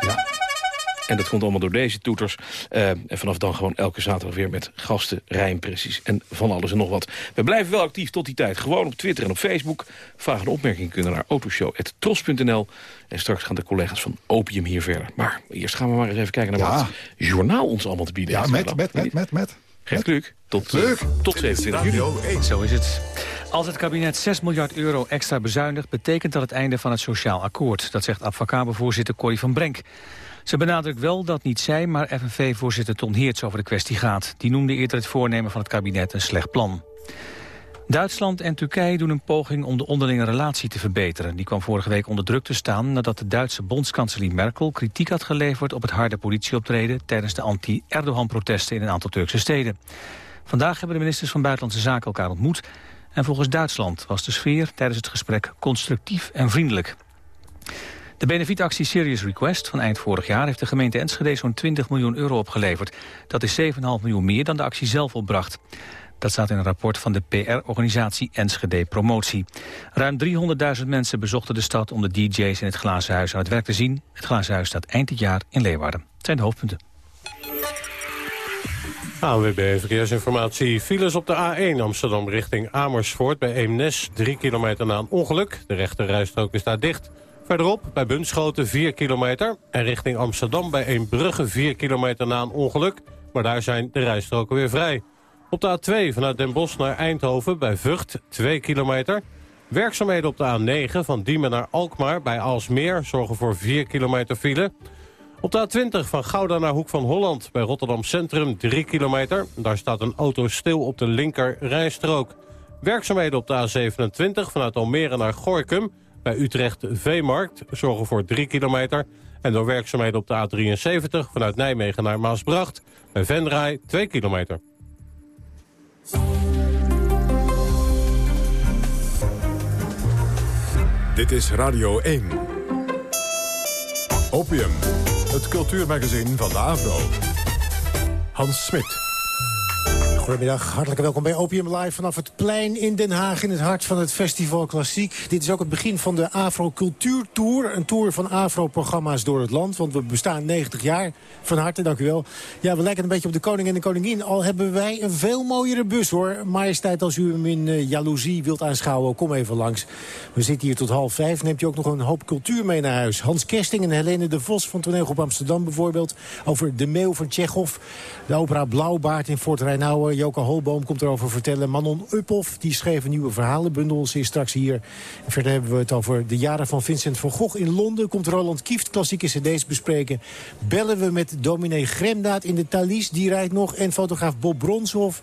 En dat komt allemaal door deze toeters. Eh, en vanaf dan gewoon elke zaterdag weer met gasten, rijimpressies en van alles en nog wat. We blijven wel actief tot die tijd. Gewoon op Twitter en op Facebook. Vragen en opmerkingen kunnen naar autoshow.tros.nl. En straks gaan de collega's van Opium hier verder. Maar eerst gaan we maar eens even kijken naar Ja. wat het journaal ons allemaal te bieden Ja, heeft. met, Carlo. met, met, met, met. Gert Luc, tot, Leuk. tot 27 juli. Radio 1. Zo is het. Als het kabinet 6 miljard euro extra bezuinigt... betekent dat het einde van het sociaal akkoord. Dat zegt Advocabo-voorzitter Corrie van Brenk. Ze benadrukt wel dat niet zij, maar FNV-voorzitter Ton Heerts over de kwestie gaat. Die noemde eerder het voornemen van het kabinet een slecht plan. Duitsland en Turkije doen een poging om de onderlinge relatie te verbeteren. Die kwam vorige week onder druk te staan nadat de Duitse bondskanselier Merkel kritiek had geleverd op het harde politieoptreden tijdens de anti-Erdogan-protesten in een aantal Turkse steden. Vandaag hebben de ministers van Buitenlandse Zaken elkaar ontmoet en volgens Duitsland was de sfeer tijdens het gesprek constructief en vriendelijk. De benefietactie Serious Request van eind vorig jaar heeft de gemeente Enschede zo'n 20 miljoen euro opgeleverd. Dat is 7,5 miljoen meer dan de actie zelf opbracht. Dat staat in een rapport van de PR-organisatie Enschede Promotie. Ruim 300.000 mensen bezochten de stad om de DJ's in het Glazen Huis aan het werk te zien. Het Glazen Huis staat eind dit jaar in Leeuwarden. Het zijn de hoofdpunten. ANWB Verkeersinformatie. Files op de A1 Amsterdam richting Amersfoort bij Eemnes. 3 kilometer na een ongeluk. De rechte rijstrook is daar dicht. Verderop bij Bunschoten 4 kilometer. En richting Amsterdam bij Eembrugge 4 kilometer na een ongeluk. Maar daar zijn de rijstroken weer vrij. Op de A2 vanuit Den Bosch naar Eindhoven bij Vught 2 kilometer. Werkzaamheden op de A9 van Diemen naar Alkmaar bij Aalsmeer zorgen voor 4 kilometer file. Op de A20 van Gouda naar Hoek van Holland bij Rotterdam Centrum 3 kilometer. Daar staat een auto stil op de linker rijstrook. Werkzaamheden op de A27 vanuit Almere naar Gorkum bij Utrecht Veemarkt zorgen voor 3 kilometer. En door werkzaamheden op de A73 vanuit Nijmegen naar Maasbracht bij Venray 2 kilometer. Dit is Radio 1. Opium, het cultuurmagazin van de AVRO. Hans Smit. Goedemiddag, hartelijk welkom bij Opium Live vanaf het plein in Den Haag... in het hart van het Festival Klassiek. Dit is ook het begin van de Afro Cultuur Tour. Een tour van Afro-programma's door het land, want we bestaan 90 jaar. Van harte, dank u wel. Ja, we lijken een beetje op de koning en de koningin. Al hebben wij een veel mooiere bus, hoor. Majesteit, als u hem in uh, jaloezie wilt aanschouwen, kom even langs. We zitten hier tot half vijf. Neemt u ook nog een hoop cultuur mee naar huis. Hans Kersting en Helene de Vos van Toneelgroep Amsterdam bijvoorbeeld. Over De Meeuw van Tsjechov. De opera Blauwbaard in Fort Rijnauwen. Joke Holboom komt erover vertellen. Manon Uphoff, die schreef een nieuwe verhalenbundel. Ze is straks hier. Verder hebben we het over de jaren van Vincent van Gogh in Londen. Komt Roland Kieft klassieke cd's bespreken. Bellen we met dominee Gremdaad in de Thalys. Die rijdt nog. En fotograaf Bob Bronshoff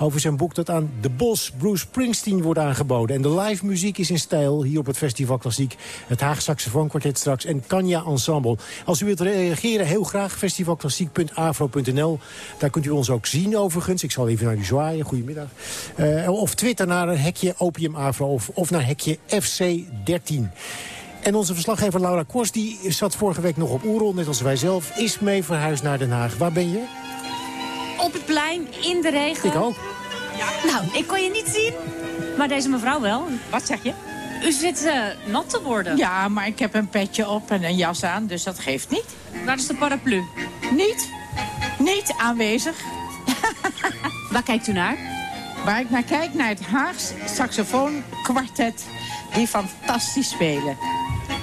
over zijn boek dat aan de Bos Bruce Springsteen wordt aangeboden. En de live muziek is in stijl hier op het Festival Klassiek. Het Haag Saxofoonkwartet straks en Kanya Ensemble. Als u wilt reageren, heel graag festivalklassiek.afro.nl. Daar kunt u ons ook zien overigens. Ik zal even naar u zwaaien. Goedemiddag. Uh, of twitter naar een hekje Opium Afro of, of naar hekje FC13. En onze verslaggever Laura Kors, die zat vorige week nog op Oerol, net als wij zelf, is mee verhuisd naar Den Haag. Waar ben je? Op het plein, in de regen. Ik ook. Ja. Nou, ik kon je niet zien, maar deze mevrouw wel. Wat zeg je? U zit uh, nat te worden. Ja, maar ik heb een petje op en een jas aan, dus dat geeft niet. Waar is de paraplu? Niet. Niet aanwezig. Waar kijkt u naar? Waar ik naar kijk, naar het Haags saxofoonkwartet. Die fantastisch spelen.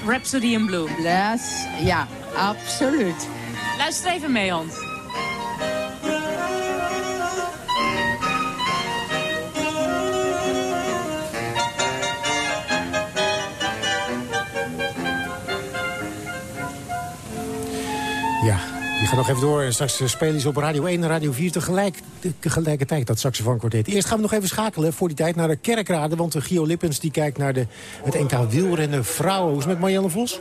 Rhapsody in Blue. Yes, ja, absoluut. Luister even mee, Hans. Ja, die gaat nog even door. En straks eh, spelen ze op Radio 1 en Radio 4 tegelijk, tegelijkertijd, dat saxofoonkwartet. Eerst gaan we nog even schakelen voor die tijd naar de Kerkrade. Want de Gio Lippens die kijkt naar de, het NK wielrennen vrouwen. Hoe is het met Marianne Vos?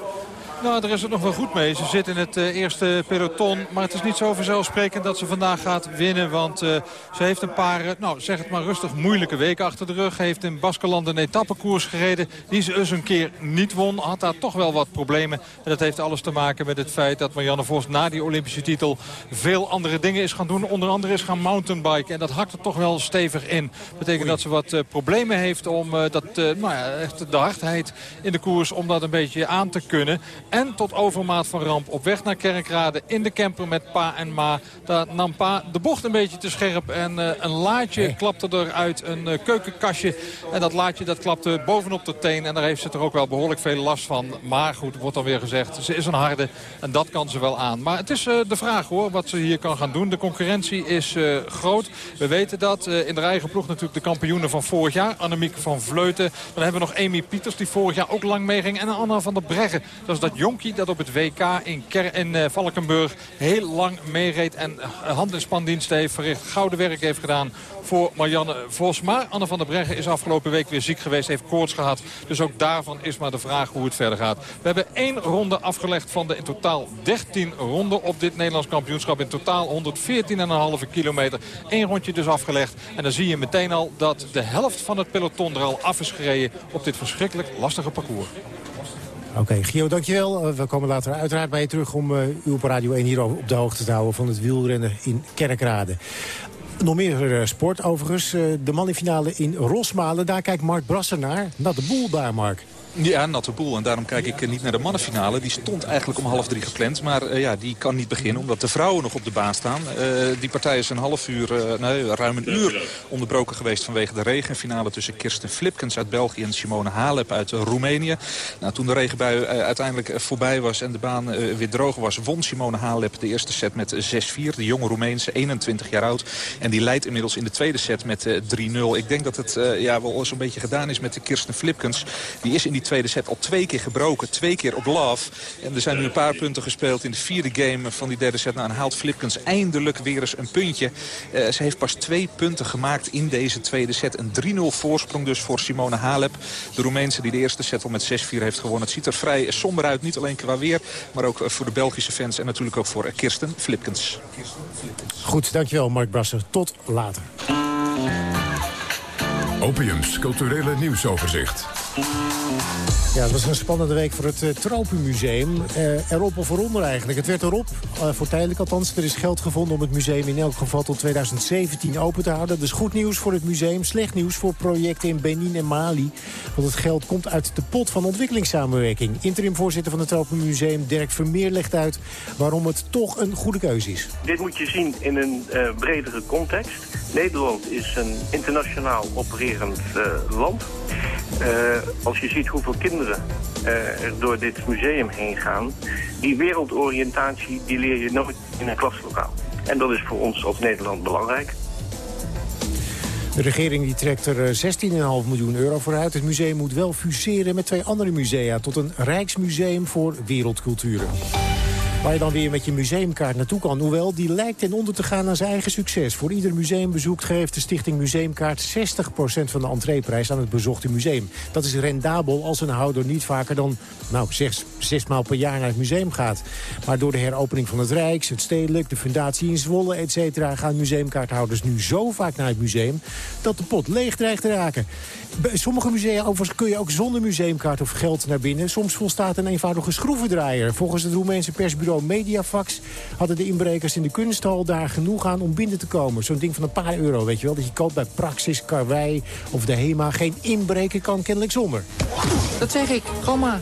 Nou, daar is het nog wel goed mee. Ze zit in het uh, eerste peloton. Maar het is niet zo vanzelfsprekend dat ze vandaag gaat winnen. Want uh, ze heeft een paar, uh, nou zeg het maar rustig, moeilijke weken achter de rug. Heeft in Baskeland een etappekoers gereden. Die ze eens een keer niet won. Had daar toch wel wat problemen. En dat heeft alles te maken met het feit dat Marianne Vos na die Olympische titel... veel andere dingen is gaan doen. Onder andere is gaan mountainbiken. En dat hakt er toch wel stevig in. Dat betekent dat ze wat problemen heeft om dat, nou ja, echt de hardheid in de koers... om dat een beetje aan te kunnen. En tot overmaat van ramp op weg naar Kerkrade in de camper met pa en ma. Daar nam pa de bocht een beetje te scherp. En uh, een laadje klapte eruit, een uh, keukenkastje. En dat laadje dat klapte bovenop de teen. En daar heeft ze er ook wel behoorlijk veel last van. Maar goed, wordt dan weer gezegd, ze is een harde. En dat kan ze wel aan. Maar het is uh, de vraag hoor, wat ze hier kan gaan doen. De concurrentie is groot. We weten dat. in de eigen ploeg natuurlijk de kampioenen van vorig jaar. Annemieke van Vleuten. Dan hebben we nog Amy Pieters die vorig jaar ook lang meeging. En Anna van der Breggen. Dat is dat jonkie dat op het WK in, Ker uh, Valkenburg heel lang meereed. En hand- en spandiensten heeft verricht. Gouden werk heeft gedaan voor Marianne Vos. Maar Anne van der Breggen is afgelopen week weer ziek geweest. Heeft koorts gehad. Dus ook daarvan is maar de vraag hoe het verder gaat. We hebben één ronde afgelegd van de in totaal 13 ronden op dit Nederlands kampioenschap. In totaal 114,5 kilometer. Eén rondje dus afgelegd. En dan zie je meteen al dat de helft van het peloton er al af is gereden op dit verschrikkelijk lastige parcours. Oké, okay, Gio, dankjewel. We komen later uiteraard bij je terug om uh, u op Radio 1 hier op de hoogte te houden van het wielrennen in Kerkrade. Nog meer uh, sport overigens. De mannenfinale in Rosmalen, daar kijkt Mark Brasser naar. Naar de boel daar, Mark. Ja, natte boel. En daarom kijk ik niet naar de mannenfinale. Die stond eigenlijk om half drie gepland. Maar uh, ja, die kan niet beginnen omdat de vrouwen nog op de baan staan. Uh, die partij is een half uur, nee, ruim een uur onderbroken geweest vanwege de regenfinale tussen Kirsten Flipkens uit België en Simone Halep uit Roemenië. Nou, toen de regenbui uiteindelijk voorbij was en de baan weer droog was, won Simone Halep de eerste set met 6-4. De jonge Roemeense, 21 jaar oud. En die leidt inmiddels in de tweede set met 3-0. Ik denk dat het ja, wel zo'n beetje gedaan is met de Kirsten Flipkens. Die is in die tweede set al twee keer gebroken. Twee keer op love. En er zijn nu een paar punten gespeeld in de vierde game van die derde set. Nou, en haalt Flipkens eindelijk weer eens een puntje. Uh, ze heeft pas twee punten gemaakt in deze tweede set. Een 3-0 voorsprong dus voor Simone Halep. De Roemeense die de eerste set al met 6-4 heeft gewonnen. Het ziet er vrij somber uit. Niet alleen qua weer, maar ook voor de Belgische fans. En natuurlijk ook voor Kirsten Flipkens. Goed, dankjewel Mark Brasser. Tot later. Opiums culturele nieuwsoverzicht. Ja, het was een spannende week voor het uh, Tropenmuseum. Uh, erop of eronder eigenlijk. Het werd erop, uh, voor tijdelijk althans. Er is geld gevonden om het museum in elk geval tot 2017 open te houden. Is goed nieuws voor het museum. Slecht nieuws voor projecten in Benin en Mali. Want het geld komt uit de pot van ontwikkelingssamenwerking. Interim-voorzitter van het Tropenmuseum, Dirk Vermeer, legt uit... waarom het toch een goede keuze is. Dit moet je zien in een bredere context. Nederland is een internationaal opererend land. als je ziet hoeveel kinderen uh, er door dit museum heen gaan... die wereldoriëntatie die leer je nooit in een klaslokaal. En dat is voor ons als Nederland belangrijk. De regering die trekt er 16,5 miljoen euro voor uit. Het museum moet wel fuseren met twee andere musea... tot een Rijksmuseum voor Wereldculturen. Waar je dan weer met je museumkaart naartoe kan. Hoewel, die lijkt ten onder te gaan aan zijn eigen succes. Voor ieder museumbezoek geeft de stichting Museumkaart 60% van de entreeprijs aan het bezochte museum. Dat is rendabel als een houder niet vaker dan nou, zes, zes maal per jaar naar het museum gaat. Maar door de heropening van het Rijks, het Stedelijk, de fundatie in Zwolle, et cetera... gaan museumkaarthouders nu zo vaak naar het museum dat de pot leeg dreigt te raken. Bij sommige musea overigens kun je ook zonder museumkaart of geld naar binnen. Soms volstaat een eenvoudige schroevendraaier. Volgens het Roemeense persbureau Mediafax hadden de inbrekers in de kunsthal daar genoeg aan om binnen te komen. Zo'n ding van een paar euro, weet je wel. Dat je koopt bij Praxis, Karwei of de HEMA. Geen inbreken kan kennelijk zonder. Dat zeg ik, gewoon maar.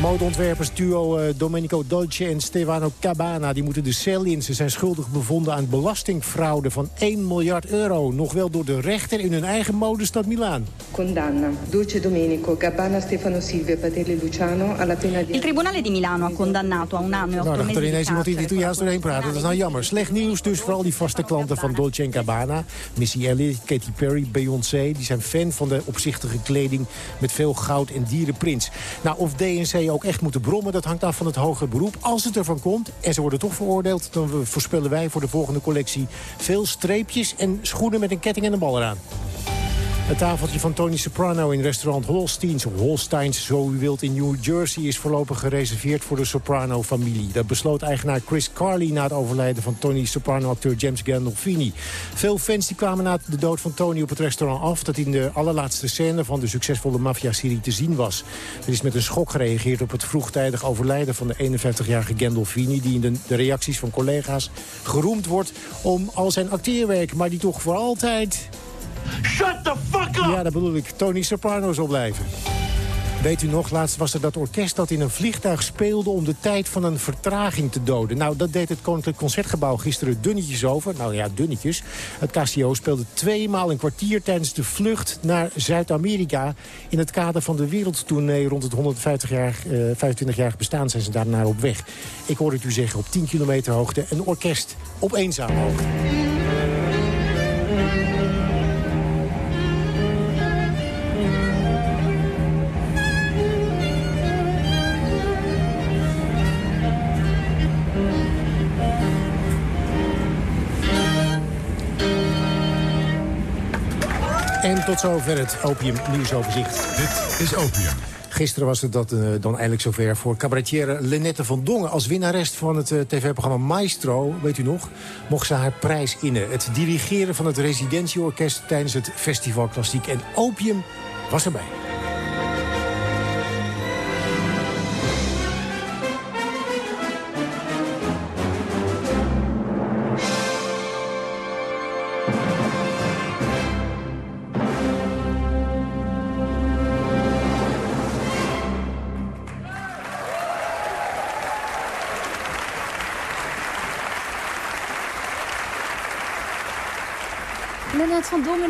Modeontwerpersduo uh, Domenico Dolce en Stefano Cabana... die moeten de cel in. Ze zijn schuldig bevonden aan belastingfraude van 1 miljard euro. Nog wel door de rechter in hun eigen modestad Milaan. Condanna Dolce Domenico, Cabana, Stefano Silvia, Patelli Luciano... alla pena di... Il Tribunale di Milano ha condannato a un anno e otto nou, mesi er ineens iemand die er Italiaans doorheen praten. Dat is nou jammer. Slecht nieuws dus voor al die vaste klanten van Dolce Cabana. Missy Elliott, Katy Perry, Beyoncé. Die zijn fan van de opzichtige kleding met veel goud en dierenprints. Nou, of DNC ook echt moeten brommen. Dat hangt af van het hoger beroep. Als het ervan komt, en ze worden toch veroordeeld... dan voorspellen wij voor de volgende collectie veel streepjes... en schoenen met een ketting en een bal eraan. Het tafeltje van Tony Soprano in restaurant Holsteins, of Holsteins, zo u wilt, in New Jersey... is voorlopig gereserveerd voor de Soprano-familie. Dat besloot eigenaar Chris Carley na het overlijden van Tony Soprano-acteur James Gandolfini. Veel fans die kwamen na de dood van Tony op het restaurant af... dat in de allerlaatste scène van de succesvolle maffia-serie te zien was. Er is met een schok gereageerd op het vroegtijdig overlijden van de 51-jarige Gandolfini... die in de, de reacties van collega's geroemd wordt om al zijn acteerwerk... maar die toch voor altijd Shut Ja, dat bedoel ik. Tony Soprano zal blijven. Weet u nog, laatst was er dat orkest dat in een vliegtuig speelde... om de tijd van een vertraging te doden. Nou, dat deed het Koninklijk Concertgebouw gisteren dunnetjes over. Nou ja, dunnetjes. Het KCO speelde tweemaal een kwartier tijdens de vlucht naar Zuid-Amerika... in het kader van de wereldtournee rond het 125-jarig uh, 25 bestaan... zijn ze daarnaar op weg. Ik hoorde het u zeggen, op 10 kilometer hoogte een orkest op eenzame hoogte. En tot zover het Opium nieuwsoverzicht. Dit is Opium. Gisteren was het dat, uh, dan eindelijk zover voor cabaretière Lenette van Dongen. Als winnares van het uh, tv-programma Maestro, weet u nog, mocht ze haar prijs innen. Het dirigeren van het residentieorkest tijdens het Festival Klassiek. En Opium was erbij.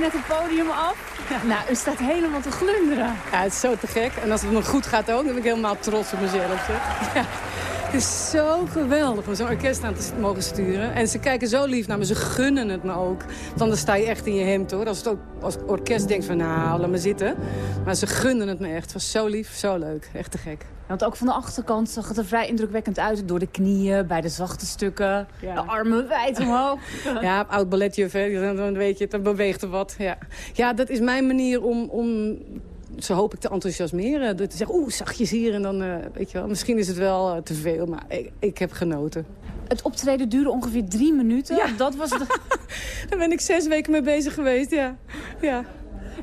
Net het podium af. Nou, u staat helemaal te glunderen. Ja, het is zo te gek. En als het nog goed gaat ook, dan ben ik helemaal trots op mezelf. Zeg. Ja. Het is zo geweldig om zo'n orkest aan te mogen sturen. En ze kijken zo lief naar me, ze gunnen het me ook. Want dan sta je echt in je hemd hoor. Als het ook als orkest denkt van nou, laat me zitten. Maar ze gunnen het me echt. Het was zo lief, zo leuk. Echt te gek. Want ook van de achterkant zag het er vrij indrukwekkend uit. Door de knieën, bij de zachte stukken. Ja. De armen wijd omhoog. ja, oud balletjuf, hè. Dan weet je, dan beweegt er wat. Ja, ja dat is mijn manier om... om zo hoop ik te enthousiasmeren. Door te zeggen, oeh, zachtjes hier en dan, uh, weet je wel. Misschien is het wel uh, te veel, maar ik, ik, heb genoten. Het optreden duurde ongeveer drie minuten. Ja. Dat was de... Daar ben ik zes weken mee bezig geweest, ja. ja.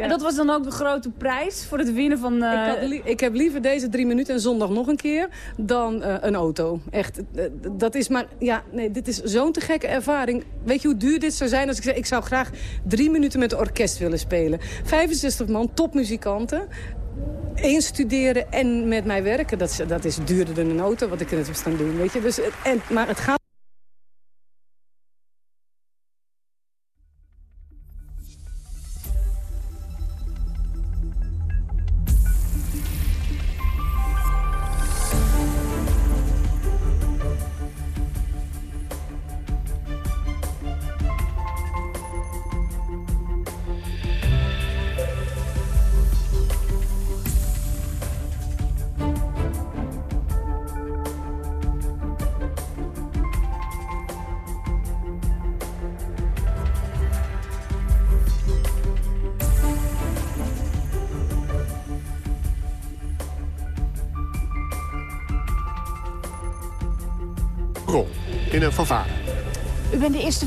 En dat was dan ook de grote prijs voor het winnen van... Uh... Ik, ik, heb liever deze drie minuten en zondag nog een keer dan uh, een auto. Echt, uh, dat is maar... Ja, nee, dit is zo'n te gekke ervaring. Weet je hoe duur dit zou zijn als ik zeg... ik zou graag drie minuten met een orkest willen spelen. 65 man, topmuzikanten eens studeren en met mij werken, dat, dat is duurder dan een auto wat ik net heb staan doen. Weet je? Dus, en, maar het gaat...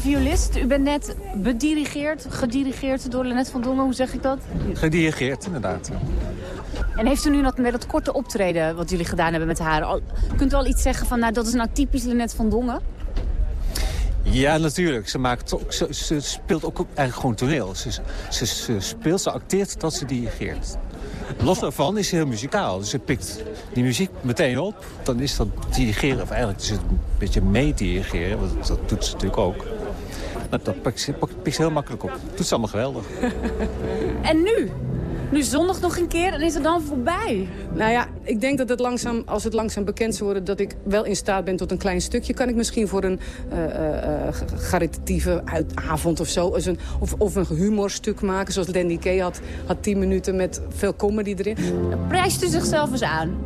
violist. U bent net bedirigeerd, gedirigeerd door Lennet van Dongen. Hoe zeg ik dat? Gedirigeerd, inderdaad. En heeft u nu dat, met dat korte optreden wat jullie gedaan hebben met haar... Al, kunt u al iets zeggen van, nou, dat is nou typisch Lennet van Dongen? Ja, natuurlijk. Ze, maakt, ze, ze speelt ook eigenlijk gewoon toneel. Ze, ze, ze speelt, ze acteert dat ze dirigeert. Los daarvan is ze heel muzikaal. Dus ze pikt die muziek meteen op. Dan is dat dirigeren, of eigenlijk is het een beetje meedirigeren. Want dat doet ze natuurlijk ook. Dat, dat pikt, ze, heel makkelijk op. Doet ze allemaal geweldig. En nu? Nu zondag nog een keer en is het dan voorbij? Nou ja, ik denk dat het langzaam, als het langzaam bekend zou worden... dat ik wel in staat ben tot een klein stukje... kan ik misschien voor een uh, uh, caritatieve avond of zo... Een, of, of een humorstuk maken, zoals Dandy Kay had, had tien minuten met veel comedy erin. Prijst u zichzelf eens aan?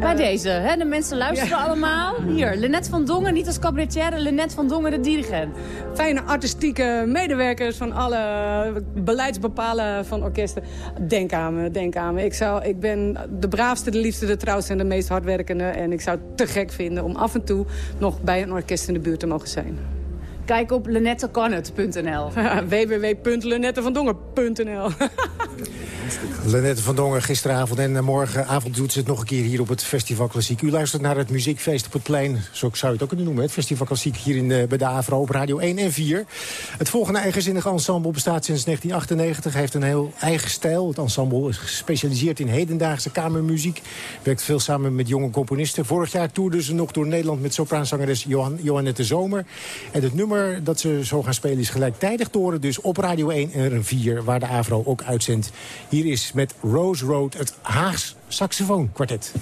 Bij deze, hè? de mensen luisteren allemaal. Hier, Lennet van Dongen, niet als cabaretier, Lennet van Dongen, de dirigent. Fijne artistieke medewerkers van alle beleidsbepalen van orkesten. Denk aan me, denk aan me. Ik, zou, ik ben de braafste, de liefste, de trouwste en de meest hardwerkende. En ik zou het te gek vinden om af en toe nog bij een orkest in de buurt te mogen zijn. Kijk op lenettekannet.nl. www.lenettevandongen.nl Lenette van Dongen gisteravond en morgenavond doet ze het nog een keer hier op het Festival Klassiek. U luistert naar het muziekfeest op het plein, zo zou je het ook kunnen noemen. Het Festival Klassiek hier in, bij de Avro op Radio 1 en 4. Het volgende eigenzinnige ensemble bestaat sinds 1998. Heeft een heel eigen stijl. Het ensemble is gespecialiseerd in hedendaagse kamermuziek. Werkt veel samen met jonge componisten. Vorig jaar toerden ze nog door Nederland met sopraanzangeres Johan, Johannette Zomer. En het nummer dat ze zo gaan spelen is gelijktijdig toren. Dus op Radio 1 en 4, waar de Avro ook uitzendt. Hier is met Rose Road het Haags saxofoonkwartet.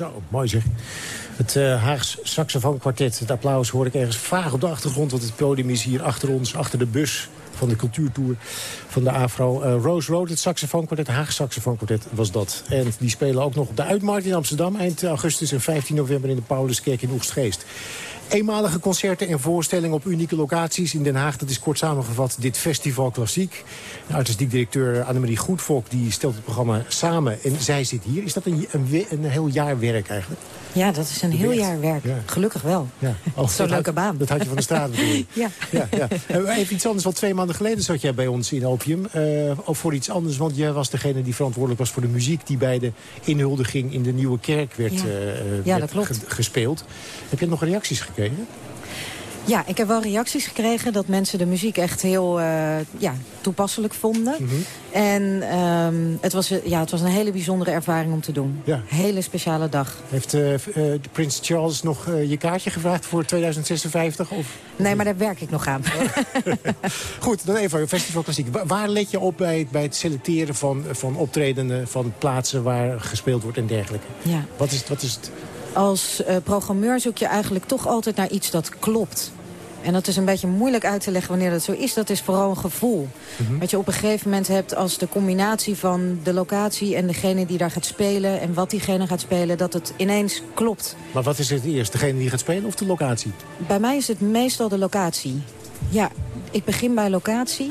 Zo, mooi zeg. Het uh, Haags saxofoonkwartet, het applaus hoor ik ergens vaag op de achtergrond... want het podium is hier achter ons, achter de bus van de cultuurtour van de AFRO. Eh, Rose Road, het saxofoonkwartet, Haag saxofoonkwartet was dat. En die spelen ook nog op de Uitmarkt in Amsterdam... eind augustus en 15 november in de Pauluskerk in Oegstgeest. Eenmalige concerten en voorstellingen op unieke locaties in Den Haag. Dat is kort samengevat dit Festival Klassiek. De artistiek directeur Annemarie Goedvolk die stelt het programma samen. En zij zit hier. Is dat een, een, een heel jaar werk eigenlijk? Ja, dat is een heel jaar werk. Gelukkig wel. Ja. Oh, Zo'n leuke baan. Dat had je van de straat bedoeld. ja. ja, ja. Even iets anders, want twee maanden geleden zat jij bij ons in Opium. Uh, of voor iets anders, want jij was degene die verantwoordelijk was voor de muziek... die bij de inhuldiging in de Nieuwe Kerk werd, ja. Uh, ja, werd dat klopt. gespeeld. Heb je nog reacties gekregen? Ja, ik heb wel reacties gekregen dat mensen de muziek echt heel uh, ja, toepasselijk vonden. Mhm. En um, het, was, ja, het was een hele bijzondere ervaring om te doen. Ja. Hele speciale dag. Heeft uh, uh, Prins Charles nog je kaartje gevraagd voor 2056? Of? Nee, maar daar werk ik nog aan. Goed, dan even Festival Klassiek. Waar let je op bij het, bij het selecteren van, van optredenen... van plaatsen waar gespeeld wordt en dergelijke? Ja. Wat is, wat is het? Als uh, programmeur zoek je eigenlijk toch altijd naar iets dat klopt. En dat is een beetje moeilijk uit te leggen wanneer dat zo is. Dat is vooral een gevoel. Mm -hmm. Wat je op een gegeven moment hebt als de combinatie van de locatie... en degene die daar gaat spelen en wat diegene gaat spelen... dat het ineens klopt. Maar wat is het eerst? Degene die gaat spelen of de locatie? Bij mij is het meestal de locatie. Ja, ik begin bij locatie.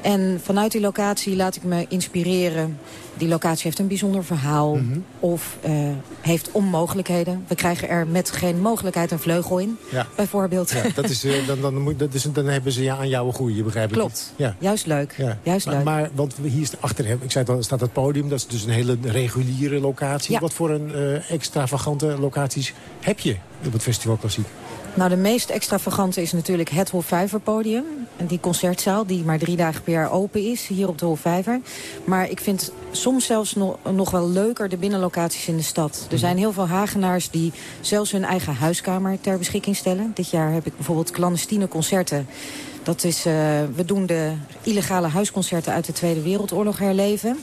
En vanuit die locatie laat ik me inspireren. Die locatie heeft een bijzonder verhaal. Mhm. Of uh, heeft onmogelijkheden. We krijgen er met geen mogelijkheid een vleugel in. Ja. Bijvoorbeeld. Ja, dat is, uh, dan, dan, moet, dat is, dan hebben ze ja, aan jou een goede, begrijp ik. Klopt. Ja. Juist leuk. Ja. Juist maar, leuk. Maar, want hier achter ik zei dan staat het podium. Dat is dus een hele reguliere locatie. Wat voor een uh, extravagante locaties heb je op het Festival Klassiek? Nou, de meest extravagante is natuurlijk het Hofvijver podium. En die concertzaal die maar drie dagen per jaar open is, hier op de Hofvijver. Maar ik vind soms zelfs nog, nog wel leuker de binnenlocaties in de stad. Er zijn heel veel Hagenaars die zelfs hun eigen huiskamer ter beschikking stellen. Dit jaar heb ik bijvoorbeeld clandestine concerten. Dat is, uh, we doen de illegale huisconcerten uit de Tweede Wereldoorlog herleven.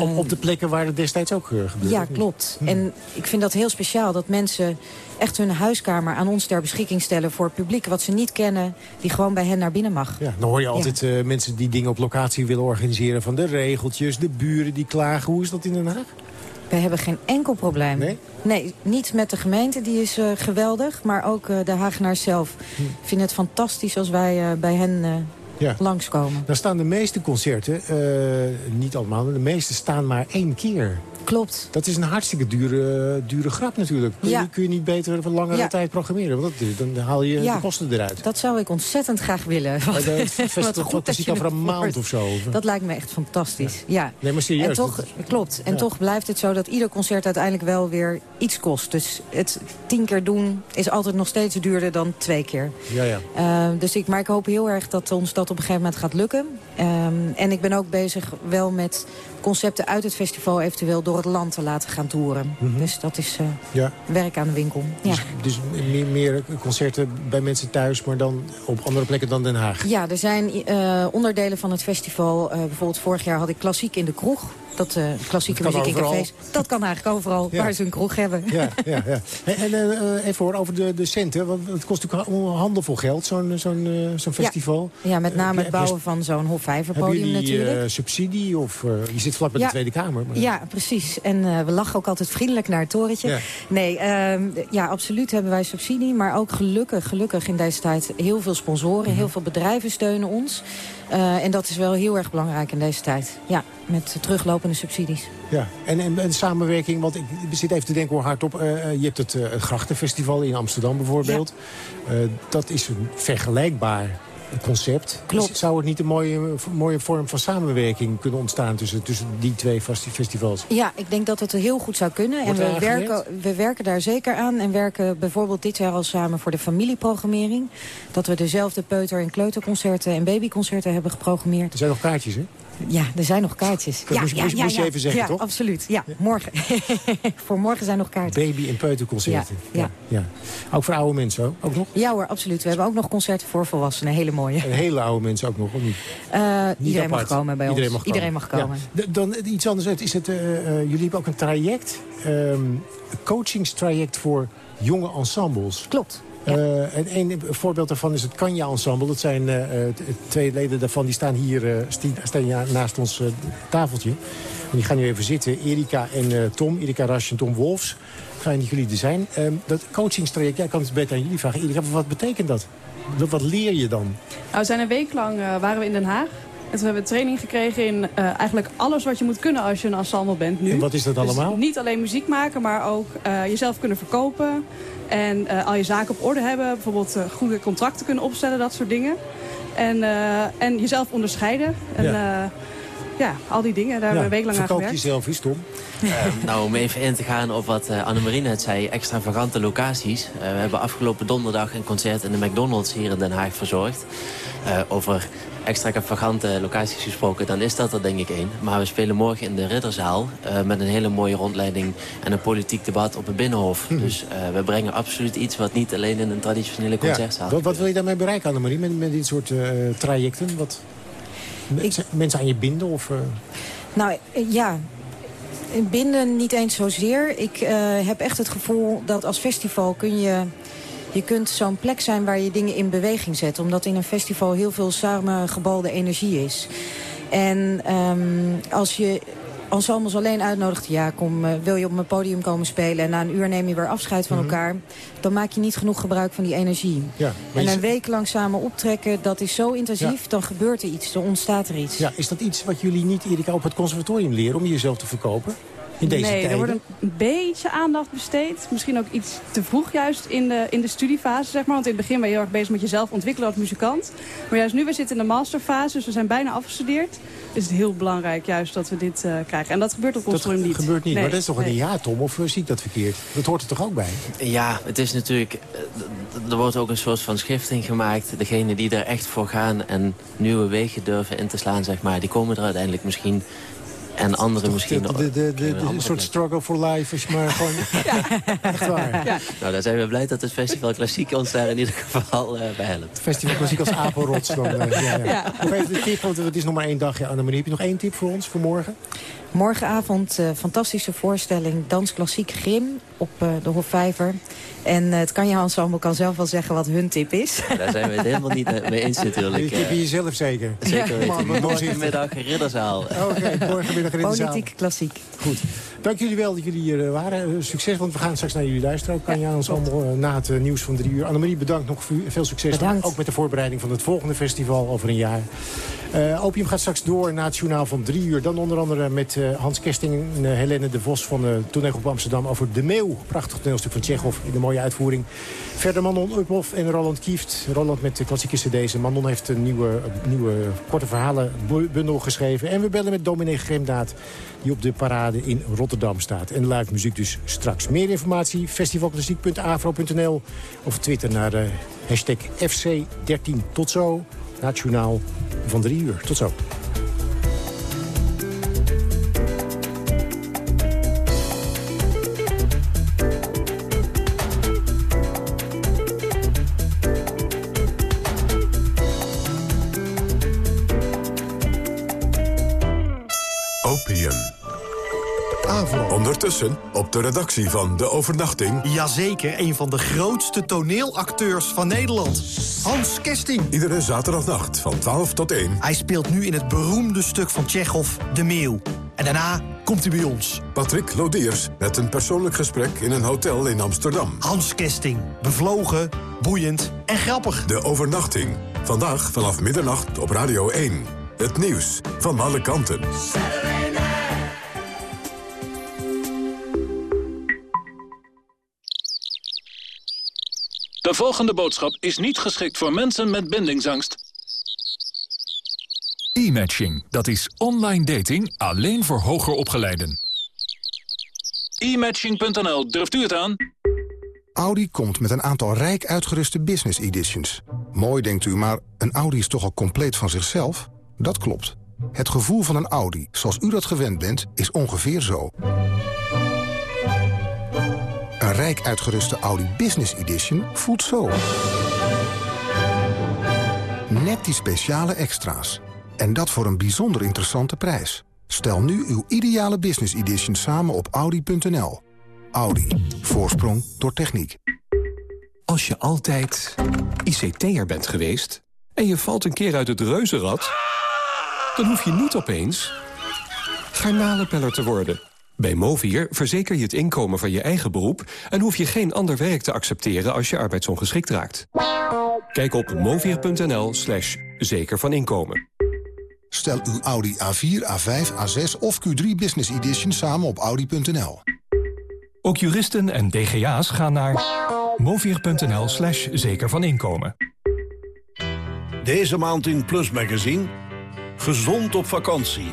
Op, op, de plekken waar het destijds ook uh, gebeurde? Ja, klopt. Hmm. En ik vind dat heel speciaal dat mensen echt hun huiskamer aan ons ter beschikking stellen... voor het publiek wat ze niet kennen, die gewoon bij hen naar binnen mag. Ja, dan hoor je altijd ja. uh, mensen die dingen op locatie willen organiseren... van de regeltjes, de buren die klagen. Hoe is dat in Den Haag? We hebben geen enkel probleem. Nee? Nee, niet met de gemeente, die is uh, geweldig. Maar ook uh, de Hagenaars zelf Hm. vinden het fantastisch als wij uh, bij hen ja. langskomen. Dan staan de meeste concerten, niet allemaal, de meeste staan maar één keer. Klopt. Dat is een hartstikke dure, dure grap natuurlijk. Kun, Ja. je, kun je niet beter voor langere Ja. tijd programmeren? Want dat, dan haal je Ja. de kosten eruit. Dat zou ik ontzettend graag willen. Maar festival dat klassiek je over een maand of zo. Dat lijkt me echt fantastisch. Ja. Nee, maar serieus. En toch, dat- klopt. En toch blijft het zo dat ieder concert uiteindelijk wel weer iets kost. Dus het tien keer doen is altijd nog steeds duurder dan twee keer. Ja, ja. Uh, dus ik, maar ik hoop heel erg dat ons dat op een gegeven moment gaat lukken. Um, en ik ben ook bezig wel met concepten uit het festival eventueel door het land te laten gaan toeren. Mhm. Dus dat is uh, Ja. werk aan de winkel. Ja. Dus, dus meer, meer concerten bij mensen thuis, maar dan op andere plekken dan Den Haag. Ja, er zijn uh, onderdelen van het festival. Uh, bijvoorbeeld vorig jaar had ik klassiek in de kroeg. Dat uh, klassieke Dat in cafés. Dat kan eigenlijk overal, Ja. waar ze een kroeg hebben. Ja, ja, ja. En, eh, even hoor, over de, de centen. Want het kost natuurlijk een handelvol geld, zo'n zo'n eh, zo'n festival. Ja, met name Heb het heb bouwen van zo'n hofvijverpodium natuurlijk. eh, subsidie? Of, eh, je zit vlak bij de Tweede Kamer. maar- Ja, precies. En eh, we lachen ook altijd vriendelijk naar het torentje. Nee, ehm, ja, absoluut hebben wij subsidie. Maar ook gelukkig, gelukkig in deze tijd heel veel sponsoren. Mhm. Heel veel bedrijven steunen ons. Eh, en dat is wel heel erg belangrijk in deze tijd. Ja, met teruglopende subsidies. Ja, en, en, en samenwerking, want ik zit even te denken hoor hardop. eh, eh, je hebt het, het Grachtenfestival in Amsterdam bijvoorbeeld. Dat is vergelijkbaar concept. Klopt. Zou het niet een mooie, mooie vorm van samenwerking kunnen ontstaan tussen, tussen die twee festi- festivals? Ja, ik denk dat het heel goed zou kunnen. En Wordt we werken, we werken daar zeker aan. En werken bijvoorbeeld dit jaar al samen voor de familieprogrammering. Dat we dezelfde peuter- en kleuterconcerten en babyconcerten hebben geprogrammeerd. Er zijn nog kaartjes, hè? Ja, er zijn nog kaartjes. Dat ja, moest- ja, moest- ja, moest je even zeggen, ja, toch? absoluut. Ja, morgen. voor morgen zijn nog kaarten. Baby- en peuterconcerten. Ja, ja. Ook voor oude mensen ook, ook nog? Ja hoor, absoluut. We hebben ook nog concerten voor volwassenen. Hele mooie. En hele oude mensen ook nog, of niet? Eh, Niet iedereen mag komen bij Iedereen ons. Mag komen. Iedereen mag komen. Dan iets anders. uit. Is het, eh, eh, jullie hebben ook een traject, ehm, een coachingstraject voor jonge ensembles. Klopt. Eh, en een voorbeeld daarvan is het Kanja Ensemble. Dat zijn eh, eh, twee leden daarvan, die staan hier staan naast ons tafeltje. En die gaan nu even zitten. Erika en Tom, Erika Rasch en Tom Wolfs. Fijn dat jullie er zijn. Ehm, dat coachingstraject, jij kan het beter aan jullie vragen. Erika, wat betekent dat? Wat leer je dan? Nou, we zijn een week lang waren we in Den Haag. En toen hebben we training gekregen in eigenlijk alles wat je moet kunnen als je een ensemble bent nu. En wat is dat dus allemaal? niet alleen muziek maken, maar ook jezelf kunnen verkopen. En uh, al je zaken op orde hebben. Bijvoorbeeld uh, goede contracten kunnen opstellen, dat soort dingen. En, uh, en jezelf onderscheiden. En, ja. ja. al die dingen, daar hebben we een week lang aan gewerkt. jezelf eens, Tom. nou, om even in te gaan op wat Annemarie net zei, extravagante locaties. we hebben afgelopen donderdag een concert in de McDonald's hier in Den Haag verzorgd. over extravagante locaties gesproken, dan is dat er denk ik één. Maar we spelen morgen in de Ridderzaal uh, met een hele mooie rondleiding en een politiek debat op het Binnenhof. Hm. Dus uh, we brengen absoluut iets wat niet alleen in een traditionele concertzaal ja. wat, wat, wil je daarmee bereiken, Annemarie, met, met dit soort uh, trajecten? Wat, ik... Mensen aan je binden? Of, Nou, ja, binden niet eens zozeer. Ik heb echt het gevoel dat als festival kun je je kunt zo'n plek zijn waar je dingen in beweging zet. Omdat in een festival heel veel samengebalde energie is. En um, als je ensembles alleen uitnodigt... ja, kom, uh, wil je op mijn podium komen spelen... en na een uur neem je weer afscheid van mm -hmm. elkaar... dan maak je niet genoeg gebruik van die energie. Ja, en een week lang samen optrekken, dat is zo intensief... Ja. dan gebeurt er iets, dan ontstaat er iets. Ja, is dat iets wat jullie niet, Erika, op het conservatorium leren... om jezelf te verkopen? In deze nee, tijden? er wordt een beetje aandacht besteed. Misschien ook iets te vroeg juist in de, in de studiefase, zeg maar. Want in het begin ben je heel erg bezig met jezelf ontwikkelen als muzikant. Maar juist nu, we zitten in de masterfase, dus we zijn bijna afgestudeerd. Is het heel belangrijk juist dat we dit uh, krijgen. En dat gebeurt op ons dat niet. Dat gebeurt niet, nee, maar dat is toch nee. een ja, Tom? Of zie ik dat verkeerd? Dat hoort er toch ook bij? Ja, het is natuurlijk... Er wordt ook een soort van schifting gemaakt. Degenen die er echt voor gaan en nieuwe wegen durven in te slaan, zeg maar... die komen er uiteindelijk misschien en anderen misschien nog. De, de, de, een soort struggle for life, als je maar gewoon... ja. Echt waar. Ja. Nou, dan zijn we blij dat het Festival Klassiek ons daar in ieder geval uh, bij helpt. Festival Klassiek als apenrots dan. Uh, ja, ja. ja. Nog even de tip, want het is nog maar één dag. Ja, Annemarie, heb je nog één tip voor ons, voor morgen? Morgenavond, uh, fantastische voorstelling, Dans Klassiek Grim op uh, de Hofvijver. En uh, het kan je ensemble kan zelf wel zeggen wat hun tip is. Daar zijn we het helemaal niet mee eens natuurlijk. Je tip je jezelf zeker? Zeker ja. Morgenmiddag Ridderzaal. Oké, okay, morgenmiddag Ridderzaal. Politiek klassiek. Goed. Dank jullie wel dat jullie hier waren. Succes, want we gaan straks naar jullie luisteren. Ook kan je ensemble na het nieuws van drie uur. Annemarie, bedankt nog voor veel succes. Bedankt. Ook met de voorbereiding van het volgende festival over een jaar. Uh, Opium gaat straks door naar het journaal van drie uur. Dan onder andere met uh, Hans Kesting en uh, Helene de Vos van de toneelgroep Amsterdam... over De Meeuw. Prachtig toneelstuk van Tsjechov in de mooie uitvoering. Verder Manon Uphoff en Roland Kieft. Roland met de klassieke cd's. Manon heeft een nieuwe, nieuwe korte verhalenbundel geschreven. En we bellen met dominee Grimdaad die op de parade in Rotterdam staat. En live muziek dus straks. Meer informatie festivalklassiek.afro.nl of Twitter naar hashtag FC13. Tot zo. Nationaal van drie uur. Tot zo. Op de redactie van De Overnachting... Jazeker, een van de grootste toneelacteurs van Nederland. Hans Kesting. Iedere zaterdagnacht van 12 tot 1. Hij speelt nu in het beroemde stuk van Tsjechov, De Meeuw. En daarna komt hij bij ons. Patrick Lodiers met een persoonlijk gesprek in een hotel in Amsterdam. Hans Kesting. Bevlogen, boeiend en grappig. De Overnachting. Vandaag vanaf middernacht op Radio 1. Het nieuws van alle kanten. De volgende boodschap is niet geschikt voor mensen met bindingsangst. E-matching, dat is online dating alleen voor hoger opgeleiden. E-matching.nl, durft u het aan? Audi komt met een aantal rijk uitgeruste business editions. Mooi denkt u, maar een Audi is toch al compleet van zichzelf? Dat klopt. Het gevoel van een Audi, zoals u dat gewend bent, is ongeveer zo. Een rijk uitgeruste Audi Business Edition voelt zo. Net die speciale extra's. En dat voor een bijzonder interessante prijs. Stel nu uw ideale Business Edition samen op Audi.nl. Audi. Voorsprong door techniek. Als je altijd ICT'er bent geweest en je valt een keer uit het reuzenrad... dan hoef je niet opeens garnalenpeller te worden. Bij Movier verzeker je het inkomen van je eigen beroep... en hoef je geen ander werk te accepteren als je arbeidsongeschikt raakt. Kijk op movier.nl slash zeker van inkomen. Stel uw Audi A4, A5, A6 of Q3 Business Edition samen op audi.nl. Ook juristen en DGA's gaan naar movier.nl slash zeker van inkomen. Deze maand in Plus Magazine. Gezond op vakantie.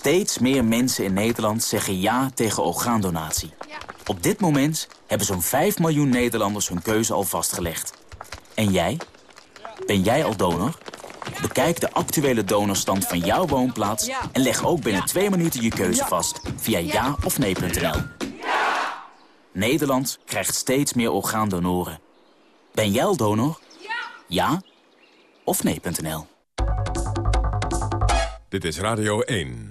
Steeds meer mensen in Nederland zeggen ja tegen orgaandonatie. Op dit moment hebben zo'n 5 miljoen Nederlanders hun keuze al vastgelegd. En jij? Ben jij al donor? Bekijk de actuele donorstand van jouw woonplaats... en leg ook binnen twee minuten je keuze vast via ja of nee.nl. Nederland krijgt steeds meer orgaandonoren. Ben jij al donor? Ja of nee.nl. Dit is Radio 1.